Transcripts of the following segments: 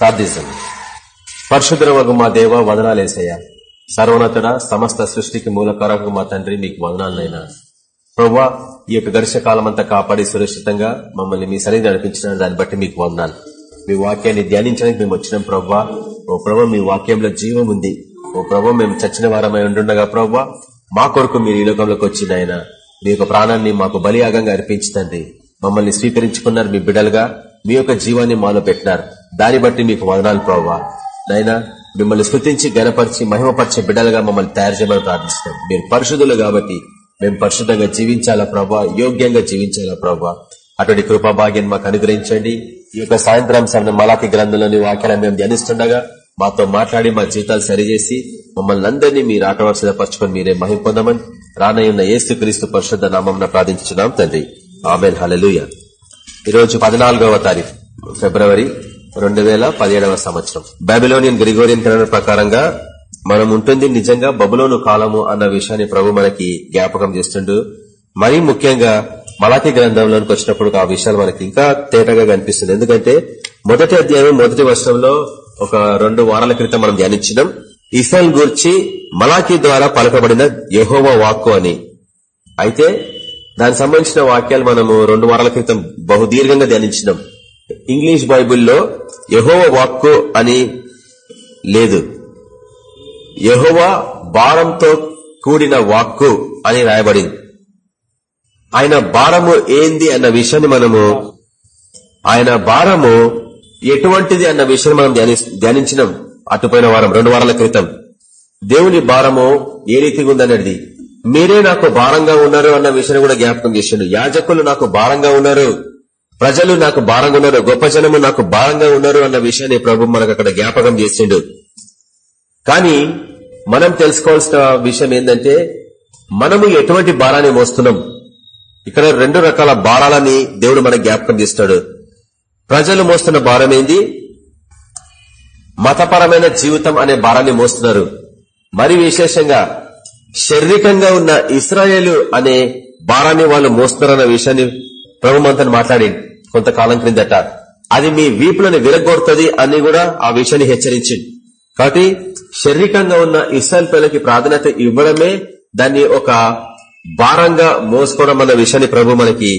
ప్రార్థిస్తాం పరిశుద్ధ వగు మా దేవ వదనాలేసయ్యా సర్వోన్నతుడ సమస్త సృష్టికి మూలకారకు మా తండ్రి మీకు వదనాలనైనా. ప్రవ్వా ఈ యొక్క గరిష్ట కాలం అంతా కాపాడి సురక్షితంగా మమ్మల్ని మీ సరిగ్గా నడిపించిన దాన్ని బట్టి మీకు వందాలు మీ వాక్యాన్ని ధ్యానించడానికి మేము వచ్చినాం ప్రవ్వా. ఓ ప్రభా మీ వాక్యంలో జీవం ఉంది. ఓ ప్రభా మేము చచ్చిన వారమై ఉండుండగా ప్రవ్వా మా కొరకు మీరు ఈ లోకంలోకి వచ్చింది ఆయన మీ యొక్క ప్రాణాన్ని మాకు బలియాగంగా అర్పించుతండి మమ్మల్ని స్వీకరించుకున్నారు మీ బిడ్డలుగా మీ యొక్క జీవాన్ని మాలో పెట్టినారు. దాన్ని బట్టి మీకు వదనాలు ప్రవ్వా. నైనా మిమ్మల్ని స్థుతించి గనపరిచి మహిమపరిచే బిడ్డలుగా మమ్మల్ని తయారు చేయమని ప్రార్థిస్తాం మీరు పరిశుద్ధులు కాబట్టి మేము పరిశుద్ధంగా జీవించాలా ప్రభా యోగ్యంగా జీవించాలా ప్రభా అటువంటి కృపా మాకు అనుగ్రహించండి. ఈ యొక్క సాయంత్రం సమయం మలాకి గ్రంథంలోని వాక్యాలను మేము ధ్యానిస్తుండగా మాతో మాట్లాడి మా జీవితాలు సరిచేసి మమ్మల్ని అందరినీ మీరు ఆటవలసిన పరచుకొని మీరే మహిం పొందమని రానయ్యున్న ఏసు క్రీస్తు పరిశుద్ధ నామం ప్రార్థించున్నాం తండ్రి. ఆమెన్. హలలుయ ఈరోజు పద్నాలుగవ తారీఖు ఫిబ్రవరి రెండు వేల పదిహేడవ సంవత్సరం. బాబిలోనియన్ గ్రిగోరియన్ క్యాలెండర్ ప్రకారంగా మనం ఉంటుంది నిజంగా బబులోను కాలము అన్న విషయాన్ని ప్రభు మనకి జ్ఞాపకం చేస్తుండు. మరీ ముఖ్యంగా మలాఖీ గ్రంథంలోనికి వచ్చినప్పుడు ఆ విషయాలు మనకి ఇంకా తేటగా కనిపిస్తుంది. ఎందుకంటే మొదటి అధ్యాయం మొదటి వర్షంలో ఒక రెండు వారాల క్రితం మనం ధ్యానించినాం. ఇస్రాయల్ గురించి మలాఖీ ద్వారా పలకబడిన యహోవ వాక్కు అని. అయితే దానికి సంబంధించిన వాక్యాలు మనము రెండు వారాల క్రితం బహుదీర్ఘంగా ధ్యానించినాం. ఇంగ్లీష్ బైబిల్లో యహోవ వాక్కు అని లేదు. యహోవ భారంతో కూడిన వాక్కు అని రాయబడింది. ఆయన భారము ఏంది అన్న విషయాన్ని మనము ఆయన భారము ఎటువంటిది అన్న విషయం మనం ధ్యానించినాం అటుపోయిన వారం రెండు వారాల క్రితం. దేవుని భారము ఏ రీతిగా ఉందనేది. మీరే నాకు భారంగా ఉన్నారు అన్న విషయాన్ని కూడా జ్ఞాపకం చేసిండు. యాజకులు నాకు భారంగా ఉన్నారు. ప్రజలు నాకు భారంగా ఉన్నారు గొప్ప జనము నాకు భారంగా ఉన్నారు అన్న విషయాన్ని ప్రభు మనకు అక్కడ జ్ఞాపకం చేసిండు. కానీ మనం తెలుసుకోవాల్సిన విషయం ఏంటంటే మనము ఎటువంటి భారాన్ని మోస్తున్నాం? ఇక్కడ రెండు రకాల భారాలని దేవుడు మనకు జ్ఞాపకం చేస్తాడు. ప్రజలు మోస్తున్న భారం ఏంది? మతపరమైన జీవితం అనే భారాన్ని మోస్తున్నారు. మరి విశేషంగా శారీరకంగా ఉన్న ఇస్రాయేలు అనే భారాన్ని వాళ్ళు మోస్తున్నారన్న విషయాన్ని ప్రభుమంతను మాట్లాడింది కొంతకాలం క్రిందట. అది మీ వీపులను విరగొడుతుంది అని కూడా ఆ విషయాన్ని హెచ్చరించింది. కాబట్టి శారీరకంగా ఉన్న ఇస్రాయల్ పిల్లలకి ప్రాధాన్యత ఇవ్వడమే దాన్ని ఒక భారంగా మోసుకోవడం అన్న విషయాన్ని ప్రభు మనకి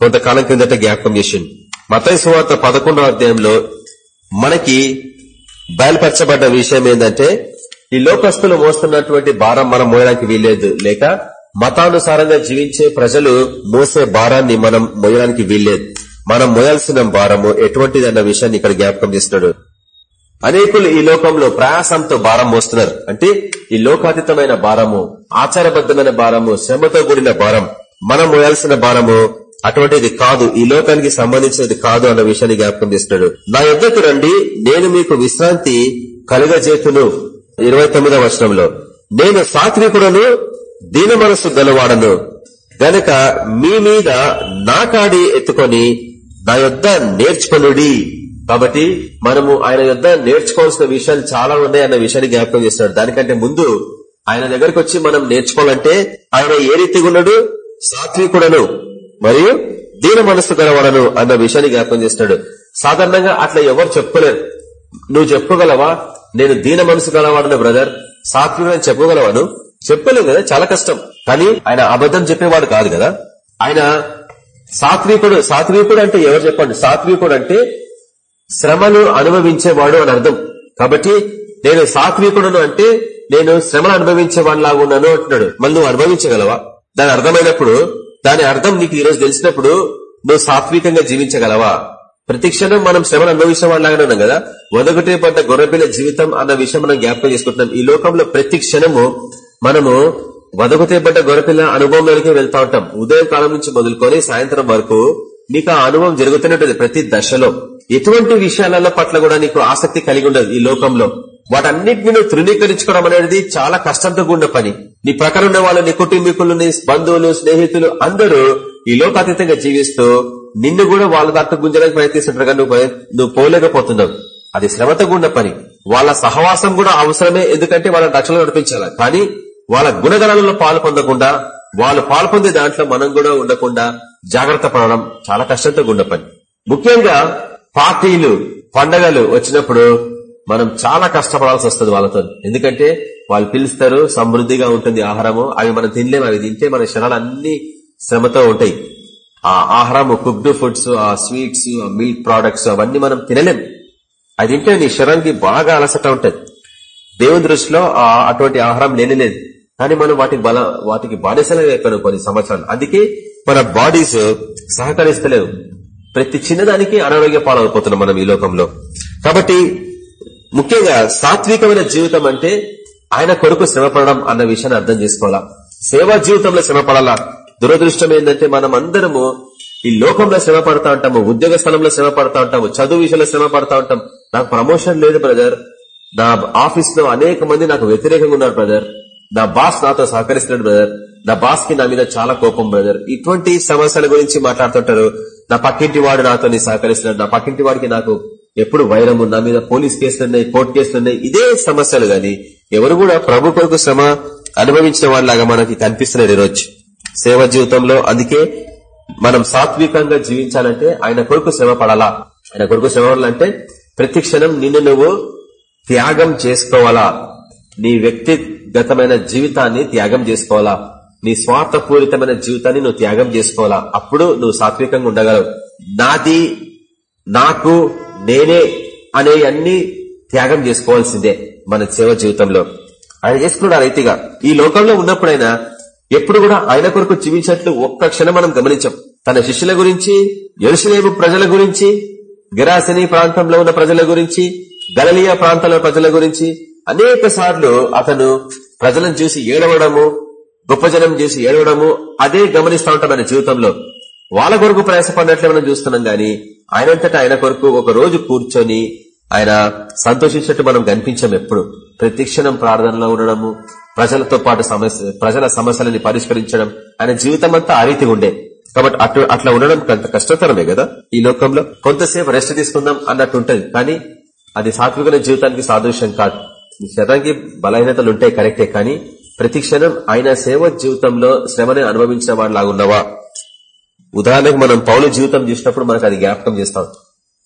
కొంతకాలం క్రిందట జ్ఞాపకం చేసింది మతయ సువార్త పదకొండవ అధ్యాయంలో మనకి బయలుపరచబడ్డ విషయం ఏంటంటే ఈ లోకస్తులు మోస్తున్నటువంటి భారం మనం మోయడానికి వీల్లేదు. లేక మతానుసారంగా జీవించే ప్రజలు మోసే భారాన్ని మనం మోయడానికి వీల్లేదు. మనం మోయాల్సిన భారము ఎటువంటిది అన్న విషయాన్ని ఇక్కడ జ్ఞాపకం చేస్తున్నాడు. అనేకులు ఈ లోకంలో ప్రయాసంతో భారం మోస్తున్నారు. అంటే ఈ లోకాతీతమైన భారము ఆచారబద్ధమైన భారము శ్రమతో కూడిన భారం మనం మోయాల్సిన భారము అటువంటిది కాదు ఈ లోకానికి సంబంధించినది కాదు అన్న విషయాన్ని జ్ఞాపకం చేస్తున్నాడు. నా యుద్ధకు రండి నేను మీకు విశ్రాంతి కలుగజేతును. ఇరవై తొమ్మిదవ వర్షంలో నేను సాత్వికుడను దీన మనస్సు గలవాడను. గనక మీ మీద నా కాడి ఎత్తుకొని నా యొద్ద నేర్చుకొనుడి. కాబట్టి మనము ఆయన యొద్ నేర్చుకోవాల్సిన విషయాలు చాలా ఉన్నాయి అన్న విషయాన్ని జ్ఞాపకం చేస్తున్నాడు. దానికంటే ముందు ఆయన దగ్గరకు వచ్చి మనం నేర్చుకోవాలంటే ఆయన ఏ రీతిగా ఉన్నాడు? సాత్వికుడను మరియు దీన మనస్సు గలవాడను అన్న విషయాన్ని జ్ఞాపకం చేస్తున్నాడు. సాధారణంగా అట్లా ఎవరు చెప్పలేరు. నువ్వు చెప్పగలవా? నేను దీన మనసు గలవాడను బ్రదర్. సాత్వికుడు అని చెప్పగలవా చెప్పలేవు కదా? చాలా కష్టం. కానీ ఆయన అబద్ధం చెప్పేవాడు కాదు కదా? ఆయన సాత్వికుడు సాత్వికుడు అంటే ఎవరు చెప్పండి? సాత్వికుడు అంటే శ్రమను అనుభవించేవాడు అని అర్థం. కాబట్టి నేను సాత్వికుడును అంటే నేను శ్రమను అనుభవించేవాడు లాగా ఉన్నాను అంటున్నాడు. మళ్ళీ నువ్వు అనుభవించగలవా? దాని అర్థమైనప్పుడు దాని అర్థం నీకు ఈ రోజు తెలిసినప్పుడు నువ్వు సాత్వికంగా జీవించగలవా? ప్రతి క్షణం మనం శ్రమను అనుభవించిన వాళ్ళలాగానే ఉన్నాం కదా? వదగటే పడ్డ గొర్రెపిల్ల జీవితం అన్న విషయం మనం జ్ఞాపకం చేసుకుంటున్నాం. ఈ లోకంలో ప్రతి క్షణము మనము వదగతే పడ్డ గొర్రెపిల్ల అనుభవంలోనికి వెళ్తా ఉంటాం. ఉదయం కాలం నుంచి మొదలుకొని సాయంత్రం వరకు నీకు ఆ అనుభవం జరుగుతున్నట్టు ప్రతి దశలో. ఎటువంటి విషయాలలో పట్ల కూడా నీకు ఆసక్తి కలిగి ఉండదు ఈ లోకంలో. వాటన్నిటిని నువ్వు తృణీకరించుకోవడం అనేది చాలా కష్టంతో కూడిన పని. నీ ప్రకారం ఉన్న వాళ్ళు నీ కుటుంబీకులు నీ బంధువులు స్నేహితులు అందరూ ఈ లోకాతీతంగా జీవిస్తూ నిన్ను కూడా వాళ్ళ దాంట్లో గుంజడానికి ప్రయత్నిస్తుంటారు నువ్వు నువ్వు పోలేకపోతున్నావు. అది శ్రమతో కూడిన పని. వాళ్ళ సహవాసం కూడా అవసరమే. ఎందుకంటే వాళ్ళ రక్షణ నడిపించాలి. కానీ వాళ్ళ గుణగణాలలో పాలు పొందకుండా వాళ్ళు పాల్పొందే దాంట్లో మనం కూడా ఉండకుండా జాగ్రత్త పడడం చాలా కష్టంతో కూడిన పని. ముఖ్యంగా పార్టీలు పండగలు వచ్చినప్పుడు మనం చాలా కష్టపడాల్సి వస్తుంది వాళ్ళతో. ఎందుకంటే వాళ్ళు పిలుస్తారు సమృద్ధిగా ఉంటుంది ఆహారము. అవి మనం తినలేము అవి తింటే మన క్షణాలు అన్ని శ్రమతో ఉంటాయి. ఆ ఆహారము కుక్డ్ ఫుడ్స్ ఆ స్వీట్స్ ఆ మిల్క్ ప్రోడక్ట్స్ అవన్నీ మనం తినలేం అది తింటే నీ శరీరానికి బాగా అలసట ఉంటది. దేవుని దృష్టిలో ఆ అటువంటి ఆహారం లేనిలేదు కానీ మనం వాటికి బల వాటికి బానిసలే అయిపోయినాం కొన్ని సంవత్సరాలు. అందుకే మన బాడీస్ సహకరిస్తలేవు. ప్రతి చిన్నదానికి అనారోగ్య పాలైపోతున్నాం మనం ఈ లోకంలో. కాబట్టి ముఖ్యంగా సాత్వికమైన జీవితం అంటే ఆయన కొరకు శ్రమపడడం అన్న విషయాన్ని అర్థం చేసుకోవాలా? సేవా జీవితంలో శ్రమపడాలా? దురదృష్టం ఏంటంటే మనం అందరము ఈ లోకంలో శ్రమ పడతా ఉంటాము ఉద్యోగ స్థలంలో శ్రమ పడతా ఉంటాము చదువు విషయంలో శ్రమ పడతా ఉంటాం. నాకు ప్రమోషన్ లేదు బ్రదర్. నా ఆఫీస్లో అనేక మంది నాకు వ్యతిరేకంగా ఉన్నారు బ్రదర్. నా బాస్ నాతో సహకరిస్తున్నాడు బ్రదర్ నా బాస్కి నా మీద చాలా కోపం బ్రదర్ ఇటువంటి సమస్యల గురించి మాట్లాడుతుంటారు. నా పక్కింటి వాడు నాతో సహకరిస్తున్నాడు. నా పక్కింటి వాడికి నాకు ఎప్పుడు వైరము నా మీద పోలీస్ కేసులున్నాయి కోర్టు కేసులున్నాయి ఇదే సమస్యలు గాని ఎవరు కూడా ప్రభు కొరకు శ్రమ అనుభవించిన వాళ్ళలాగా మనకి కనిపిస్తున్నారు ఈరోజు. సేవ జీవితంలో అందుకే మనం సాత్వికంగా జీవించాలంటే ఆయన కొరకు శ్రమ పడాలా? ఆయన కొరకు శ్రమ పడాలంటే ప్రతి క్షణం నిన్ను నువ్వు త్యాగం చేసుకోవాలా? నీ వ్యక్తి గతమైన జీవితాన్ని త్యాగం చేసుకోవాలా? నీ స్వార్థపూరితమైన జీవితాన్ని నువ్వు త్యాగం చేసుకోవాలా? అప్పుడు నువ్వు సాత్వికంగా ఉండగలవు. నాది నాకు నేనే అనే అన్ని త్యాగం చేసుకోవాల్సిందే మన సేవ జీవితంలో. ఆయన చేసుకున్నాడు రైతుగా రీతిగా. ఈ లోకంలో ఉన్నప్పుడైనా ఎప్పుడు కూడా ఆయన కొరకు జీవించినట్లు ఒక్క క్షణం మనం గమనించాం. తన శిష్యుల గురించి ఎరుసలేము ప్రజల గురించి గిరాసిని ప్రాంతంలో ఉన్న ప్రజల గురించి గలలియా ప్రాంతంలో ప్రజల గురించి అనేక సార్లు అతను ప్రజలను చూసి ఏడవడము గొప్ప జనం చూసి ఏడవడము అదే గమనిస్తా ఉంటాం ఆయన జీవితంలో. వాళ్ళ కొరకు ప్రయాసపడినట్లే మనం చూస్తున్నాం గాని ఆయనంతటా ఆయన కొరకు ఒక రోజు కూర్చొని ఆయన సంతోషించినట్టు మనం కనిపించాం ఎప్పుడు. ప్రతిక్షణం ప్రార్థనలో ఉండడము ప్రజలతో పాటు సమస్య ప్రజల సమస్యలని పరిష్కరించడం ఆయన జీవితం అంతా ఆ రీతి ఉండే. కాబట్టి అటు అట్లా ఉండడం కొంత కష్టతరమే కదా ఈ లోకంలో. కొంతసేపు రెస్ట్ తీసుకుందాం అన్నట్టు ఉంటది. కానీ అది సాత్వికమైన జీవితానికి సాదృశ్యం కాదు. నీ శరీరానికి బలహీనతలు ఉంటాయి కరెక్టే కానీ ప్రతి క్షణం ఆయన సేవ జీవితంలో శ్రమని అనుభవించిన వాళ్ళలాగా ఉన్నవా? ఉదాహరణకు మనం పౌలు జీవితం చూసినప్పుడు మనకు అది జ్ఞాపకం చేస్తాం.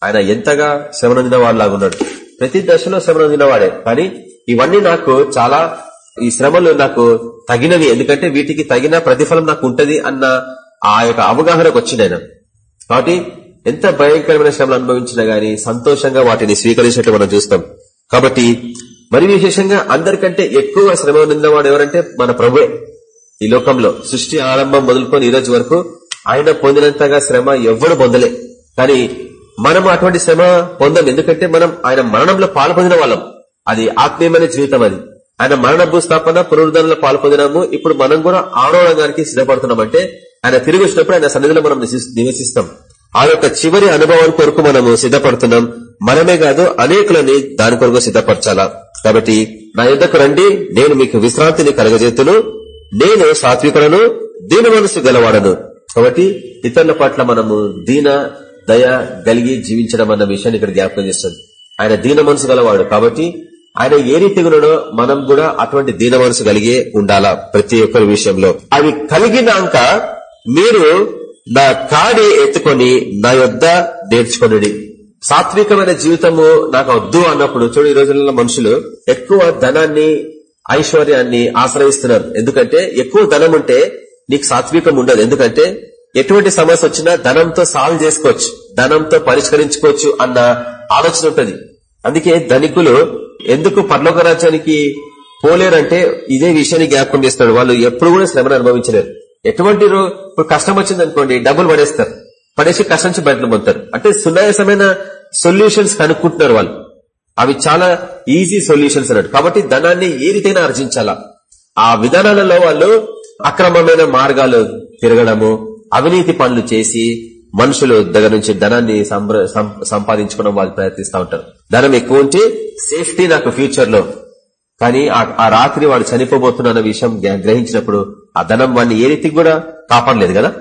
ఆయన ఎంతగా శ్రమనొందిన వాళ్ళలాగా ఉన్నాడు. ప్రతి దశలో శ్రమనొందిన వాడే. కానీ ఇవన్నీ నాకు చాలా ఈ శ్రమలు నాకు తగినవి. ఎందుకంటే వీటికి తగిన ప్రతిఫలం నాకు ఉంటది అన్న ఆ యొక్క అవగాహనకు వచ్చింది ఆయన. కాబట్టి ఎంత భయంకరమైన శ్రమలు అనుభవించినా గానీ సంతోషంగా వాటిని స్వీకరించినట్టు మనం చూస్తాం. కాబట్టి మరి విశేషంగా అందరికంటే ఎక్కువ శ్రమ నిందవాడు ఎవరంటే మన ప్రభువే. ఈ లోకంలో సృష్టి ఆరంభం మొదలుకొని ఈ రోజు వరకు ఆయన పొందినంతగా శ్రమ ఎవ్వరు పొందలే. కానీ మనం అటువంటి శ్రమ పొందం. ఎందుకంటే మనం ఆయన మరణంలో పాల్పొందిన వాళ్ళం. అది ఆత్మీయమైన జీవితం అది. ఆయన మరణ భూస్థాపన పునరుద్ధరణలో పాల్పొందినాము. ఇప్పుడు మనం కూడా ఆరోగ్యానికి సిద్ధపడుతున్నాం అంటే ఆయన తిరిగి వచ్చినప్పుడు ఆయన సన్నిధిలో మనం నివసిస్తాం. ఆ యొక్క చివరి అనుభవం కొరకు మనము సిద్ధపడుతున్నాం. మనమే కాదు అనేకులని దాని కొరకు సిద్ధపరచాలా? కాబట్టి నా యుద్ధకు రండి నేను మీకు విశ్రాంతిని కలగజేతును నేను సాత్వికులను దీని మనసు గలవాడను. కాబట్టి ఇతరుల పట్ల మనము దీన దయ కలిగి జీవించడం అన్న విషయాన్ని ఇక్కడ జ్ఞాపకం చేస్తుంది. ఆయన దీన మనసు గలవాడు. కాబట్టి ఆయన ఏ రీతిగునో మనం కూడా అటువంటి దీన మనసు కలిగే ఉండాలా ప్రతి ఒక్కరి విషయంలో. అవి కలిగినాక మీరు నా కాడి ఎత్తుకొని నా యొద్ద నేర్చుకొనుడి. సాత్వికమైన జీవితము నాకు వద్దు అన్నప్పుడు చూడు ఈ రోజుల్లో మనుషులు ఎక్కువ ధనాన్ని ఐశ్వర్యాన్ని ఆశ్రయిస్తున్నారు. ఎందుకంటే ఎక్కువ ధనం ఉంటే నీకు సాత్వికం ఉండదు. ఎందుకంటే ఎటువంటి సమస్య వచ్చినా ధనంతో సాల్వ్ చేసుకోవచ్చు. ధనంతో పరిష్కరించుకోవచ్చు అన్న ఆలోచన ఉంటది. అందుకే ధనికులు ఎందుకు పర్లోక రాజ్యానికి పోలేరంటే ఇదే విషయాన్ని జ్ఞాపకం చేస్తున్నాడు. వాళ్ళు ఎప్పుడు కూడా శ్రమను అనుభవించలేరు. ఎటువంటి ఇప్పుడు కష్టం వచ్చింది అనుకోండి డబ్బులు పడేస్తారు. పడేసి కష్టం నుంచి బయటలు పొందుతారు అంటే సునాయాసమైన సొల్యూషన్స్ కనుక్కుంటున్నారు వాళ్ళు. అవి చాలా ఈజీ సొల్యూషన్స్ అన్నట్టు. కాబట్టి ధనాన్ని ఏ రీతైనా ఆర్జించాలా? ఆ విధానాలలో వాళ్ళు అక్రమమైన మార్గాలు తిరగడము అవినీతి పనులు చేసి మనుషులు దగ్గర నుంచి ధనాన్ని సంపాదించుకోవడం వాళ్ళు ప్రయత్నిస్తూ ఉంటారు. ధనం ఎక్కువ ఉంటే సేఫ్టీ నాకు ఫ్యూచర్లో కానీ ఆ రాత్రి వాడు చనిపోబోతున్న విషయం గ్రహించినప్పుడు ఆ ధనం వాడిని ఏ రీతికి కూడా కాపాడలేదు కదా?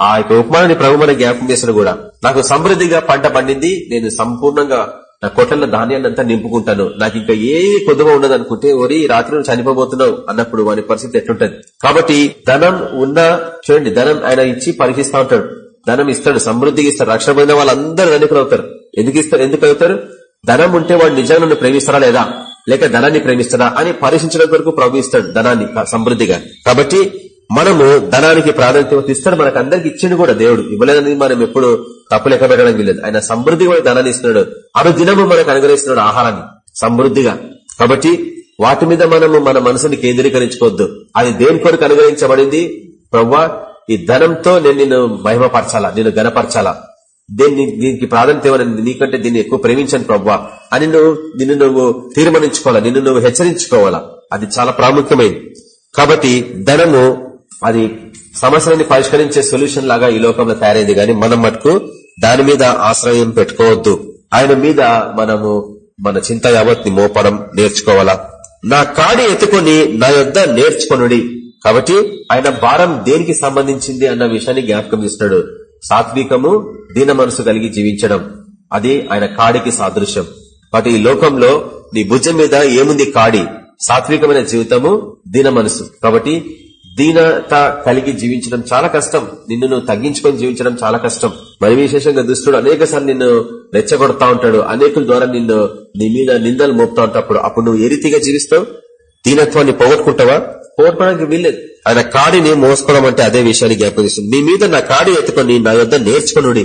ఆ యొక్క ఉపమానాన్ని ప్రభు మన జ్ఞాపకం చేసిన కూడా. నాకు సమృద్ధిగా పంట పండింది నేను సంపూర్ణంగా నా కొట్టల ధాన్యాన్ని అంతా నింపుకుంటాను. నాకు ఇంకా ఏ కొద్దుగా ఉండదు అనుకుంటే ఒరి రాత్రి చనిపోబోతున్నావు అన్నప్పుడు వాని పరిస్థితి ఎట్లుంటది? కాబట్టి ధనం ఉన్న చూడండి ధనం ఆయన ఇచ్చి పరీక్షిస్తా ఉంటాడు. ధనం ఇస్తాడు సమృద్ధిగా ఇస్తాడు రక్షణ పొందిన వాళ్ళందరూ ధనికులు అవుతారు. ఎందుకు ఇస్తారు ఎందుకు అవుతారు? ధనం ఉంటే వాడు నిజంగా నన్ను ప్రేమిస్తారా లేదా? లేక ధనాన్ని ప్రేమిస్తారా అని పరీక్షించడం వరకు ప్రభు ఇస్తాడు ధనాన్ని సమృద్ధిగా. కాబట్టి మనము ధనానికి ప్రాధాన్యత ఇస్తాడు మనకు అందరికి ఇచ్చిండు కూడా దేవుడు. ఇవ్వలేదని మనం ఎప్పుడు తప్పు లెక్క పెట్టడం లేదు ఆయన సమృద్ధిగా ధనాన్ని ఇస్తున్నాడు. అను దినము మనకు అనుగ్రహిస్తున్నాడు ఆహారాన్ని సమృద్ధిగా. కాబట్టి వాటి మీద మనము మన మనసుని కేంద్రీకరించుకోవద్దు. అది దేని కొరకు అనుగ్రహించబడింది? ప్రవ్వా ఈ ధనంతో నేను నిన్ను మహిమపరచాలా? నిన్ను గనపరచాలా దీన్ని దీనికి ప్రాధాన్యత నీకంటే దీన్ని ఎక్కువ ప్రేమించాను ప్రవ్వా. అని నువ్వు నిన్ను నువ్వు తీర్మానించుకోవాలా? నిన్ను నువ్వు హెచ్చరించుకోవాలా? అది చాలా ప్రాముఖ్యమైనది. కాబట్టి ధనము అది సమస్యలని పరిష్కరించే సొల్యూషన్ లాగా ఈ లోకంలో తయారైంది. గాని మనం మటుకు దాని మీద ఆశ్రయం పెట్టుకోవద్దు. ఆయన మీద మనము మన చింత యావత్ని మోపడం నేర్చుకోవాలా? నా కాడి ఎత్తుకొని నా యొద్ద నేర్చుకొనుడి. కాబట్టి ఆయన భారం దేనికి సంబంధించింది అన్న విషయాన్ని జ్ఞాపకం చేస్తున్నాడు. సాత్వికము దీన మనసు కలిగి జీవించడం. అది ఆయన కాడికి సాదృశ్యం. కాబట్టి ఈ లోకంలో నీ భుజం మీద ఏముంది కాడి? సాత్వికమైన జీవితము దీన మనసు కాబట్టి దీనత కలిగి జీవించడం చాలా కష్టం. నిన్ను నువ్వు తగ్గించుకొని జీవించడం చాలా కష్టం. మరి విశేషంగా దుస్తుడు అనేక నిన్ను రెచ్చగొడతా ఉంటాడు. అనేకుల ద్వారా నిన్ను నీ మీద నిందలు మోపుతా ఉంటాడు అప్పుడు నువ్వు ఏ రీతిగా జీవిస్తావు? దీనత్వాన్ని పోగొట్టుకుంటావా? పోగొట్టుకోవడానికి వీల్లేదు. ఆయన కాడిని మోసుకోవడం అంటే అదే విషయాన్ని జ్ఞాపకం మీ మీద నా కాడి ఎత్తుకొని నా యొద్ నేర్చుకునుడి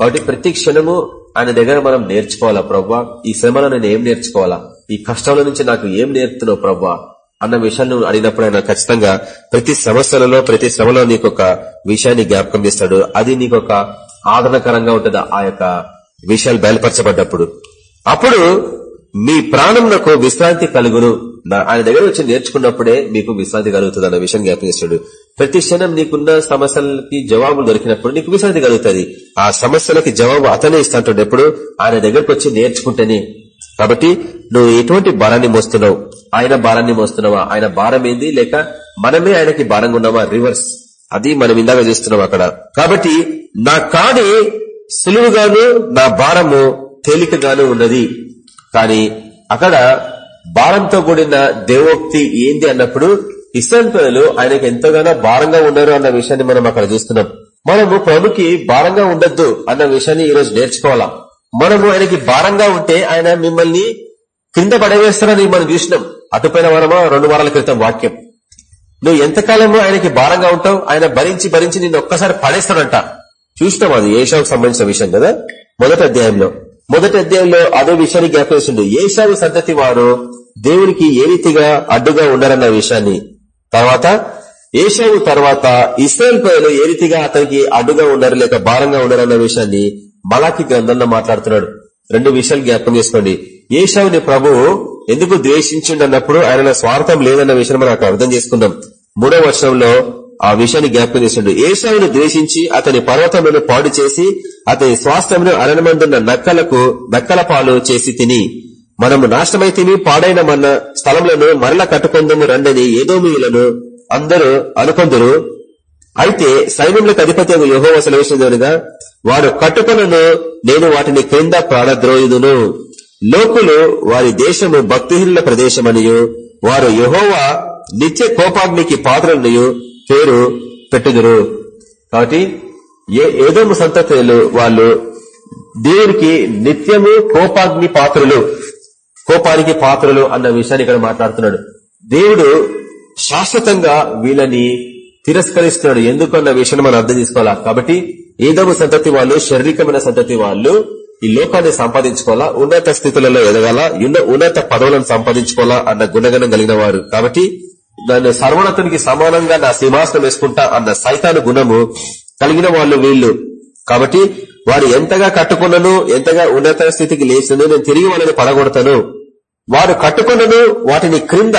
కాబట్టి ప్రతి క్షణము ఆయన దగ్గర మనం నేర్చుకోవాలా ప్రవ్వా ఈ శ్రమలో నేను ఏం నేర్చుకోవాలా? ఈ కష్టాల నుంచి నాకు ఏం నేర్పుతున్నావు ప్రవ్వా అన్న విషయాన్ని అడిగినప్పుడు ఆయన ఖచ్చితంగా ప్రతి సమస్యలలో ప్రతి శ్రమలో నీకు ఒక విషయాన్ని జ్ఞాపకం చేస్తాడు. అది నీకు ఒక ఆదరణకరంగా ఉంటుంది ఆ యొక్క విషయాలు బయలుపరచబడ్డప్పుడు. అప్పుడు మీ ప్రాణంలో విశ్రాంతి కలుగును. ఆయన దగ్గర వచ్చి నేర్చుకున్నప్పుడే మీకు విశ్రాంతి కలుగుతుంది అన్న విషయం జ్ఞాపకం చేస్తాడు. ప్రతి క్షణం నీకున్న సమస్యలకి జవాబులు దొరికినప్పుడు నీకు విశ్రాంతి కలుగుతుంది. ఆ సమస్యలకి జవాబు అతనే ఇస్తాంటాడు ఎప్పుడు ఆయన దగ్గరకు వచ్చి నేర్చుకుంటేనే కాబట్టి నువ్వు ఎటువంటి భారాన్ని మోస్తున్నావు? ఆయన భారాన్ని మోస్తున్నావా? ఆయన భారం ఏంది? లేక మనమే ఆయనకి భారంగా ఉన్నావా రివర్స్. అది మనం ఇందాక చేస్తున్నాం అక్కడ. కాబట్టి నా కాడి సులువుగాను నా భారము తేలికగాను ఉన్నది. కానీ అక్కడ భారంతో కూడిన దేవోక్తి ఏంది అన్నప్పుడు ఇస్రాయల్ ప్రజలు ఆయనకు ఎంతగానో భారంగా ఉన్నారు అన్న విషయాన్ని మనం అక్కడ చూస్తున్నాం. మనము ప్రభుకి భారంగా ఉండొద్దు అన్న విషయాన్ని ఈ రోజు నేర్చుకోవాలా? మనము ఆయనకి భారంగా ఉంటే ఆయన మిమ్మల్ని కింద పడవేస్తారని మనం చూసినాం. అటుపైన వారమా రెండు వారాల క్రితం వాక్యం. నువ్వు ఎంతకాలము ఆయనకి భారంగా ఉంటావు? ఆయన భరించి భరించి నిన్ను ఒక్కసారి పడేస్తాడంట. చూసినాం అది ఏషావుకు సంబంధించిన విషయం కదా? మొదటి అధ్యాయంలో. మొదటి అధ్యాయంలో అదే విషయాన్ని జ్ఞాపకిస్తుండే ఏషావు సంతతి వారు దేవునికి ఏ రీతిగా అడ్డుగా ఉండరన్న విషయాన్ని. తర్వాత ఏషావు తర్వాత ఇస్రాయల్ ప్రజలు ఏ రీతిగా అతనికి అడ్డుగా ఉన్నారు లేక భారంగా ఉండరన్న విషయాన్ని మలాకి గ్రంథంలో మాట్లాడుతున్నాడు. రెండు విషయాలు జ్ఞాపకం చేసుకోండి. ఏషావుని ప్రభువు ఎందుకు ద్వేషించిండన్నప్పుడు ఆయన స్వార్థం లేదన్న విషయం మనం అక్కడ అర్థం చేసుకుందాం. మూడో వర్షంలో ఆ విషయాన్ని జ్ఞాపకం చేసిండు ఏషావును ద్వేషించి అతని పర్వతమును పాడు చేసి అతని స్వాస్థ్యమును అరణమందున్న నక్కలకు నక్కల పాలు చేసి తిని మనము నాశనమైతిని పాడైన మన స్థలములను మరల కట్టుకుందము రండని ఏదో మీలను అందరూ అనుకొందరు. అయితే సైన్యములకు అధిపతి యహోవ సెలవిసినగా వారు కట్టుకొనను నేను వాటిని క్రింద ప్రాణద్రోయుదును లోకులు వారి దేశము భక్తిహీనుల ప్రదేశమనియు. వారు యహోవా నిత్య కోపాగ్నికి పాత్రలనియు పేరు పెట్టుదురు. కాబట్టి ఏదో సంతతులు వాళ్ళు దేవుడికి నిత్యము కోపాగ్ని పాత్రలు కోపానికి పాత్రలు అన్న విషయాన్ని ఇక్కడ మాట్లాడుతున్నాడు. దేవుడు శాశ్వతంగా వీళ్ళని తిరస్కరిస్తున్నాడు. ఎందుకు అన్న విషయాన్ని మనం అర్థం చేసుకోవాలా? కాబట్టి ఏదో సంతతి వాళ్ళు శారీరకమైన సంతతి వాళ్ళు ఈ లోకాన్ని సంపాదించుకోవాలా? ఉన్నత స్థితులలో ఎదగాల? ఉన్నత పదవులను సంపాదించుకోవాలా? అన్న గుణగణం కలిగిన వారు. కాబట్టి దాన్ని సర్వోన్నతునికి సమానంగా నా సింహాసనం వేసుకుంటా అన్న సైతాను గుణము కలిగిన వాళ్ళు వీళ్ళు. కాబట్టి వారు ఎంతగా కట్టుకున్నను ఎంతగా ఉన్నత స్థితికి లేచినను నేను తిరిగి వాళ్ళని పడగొడతాను. వారు కట్టుకున్నను వాటిని క్రింద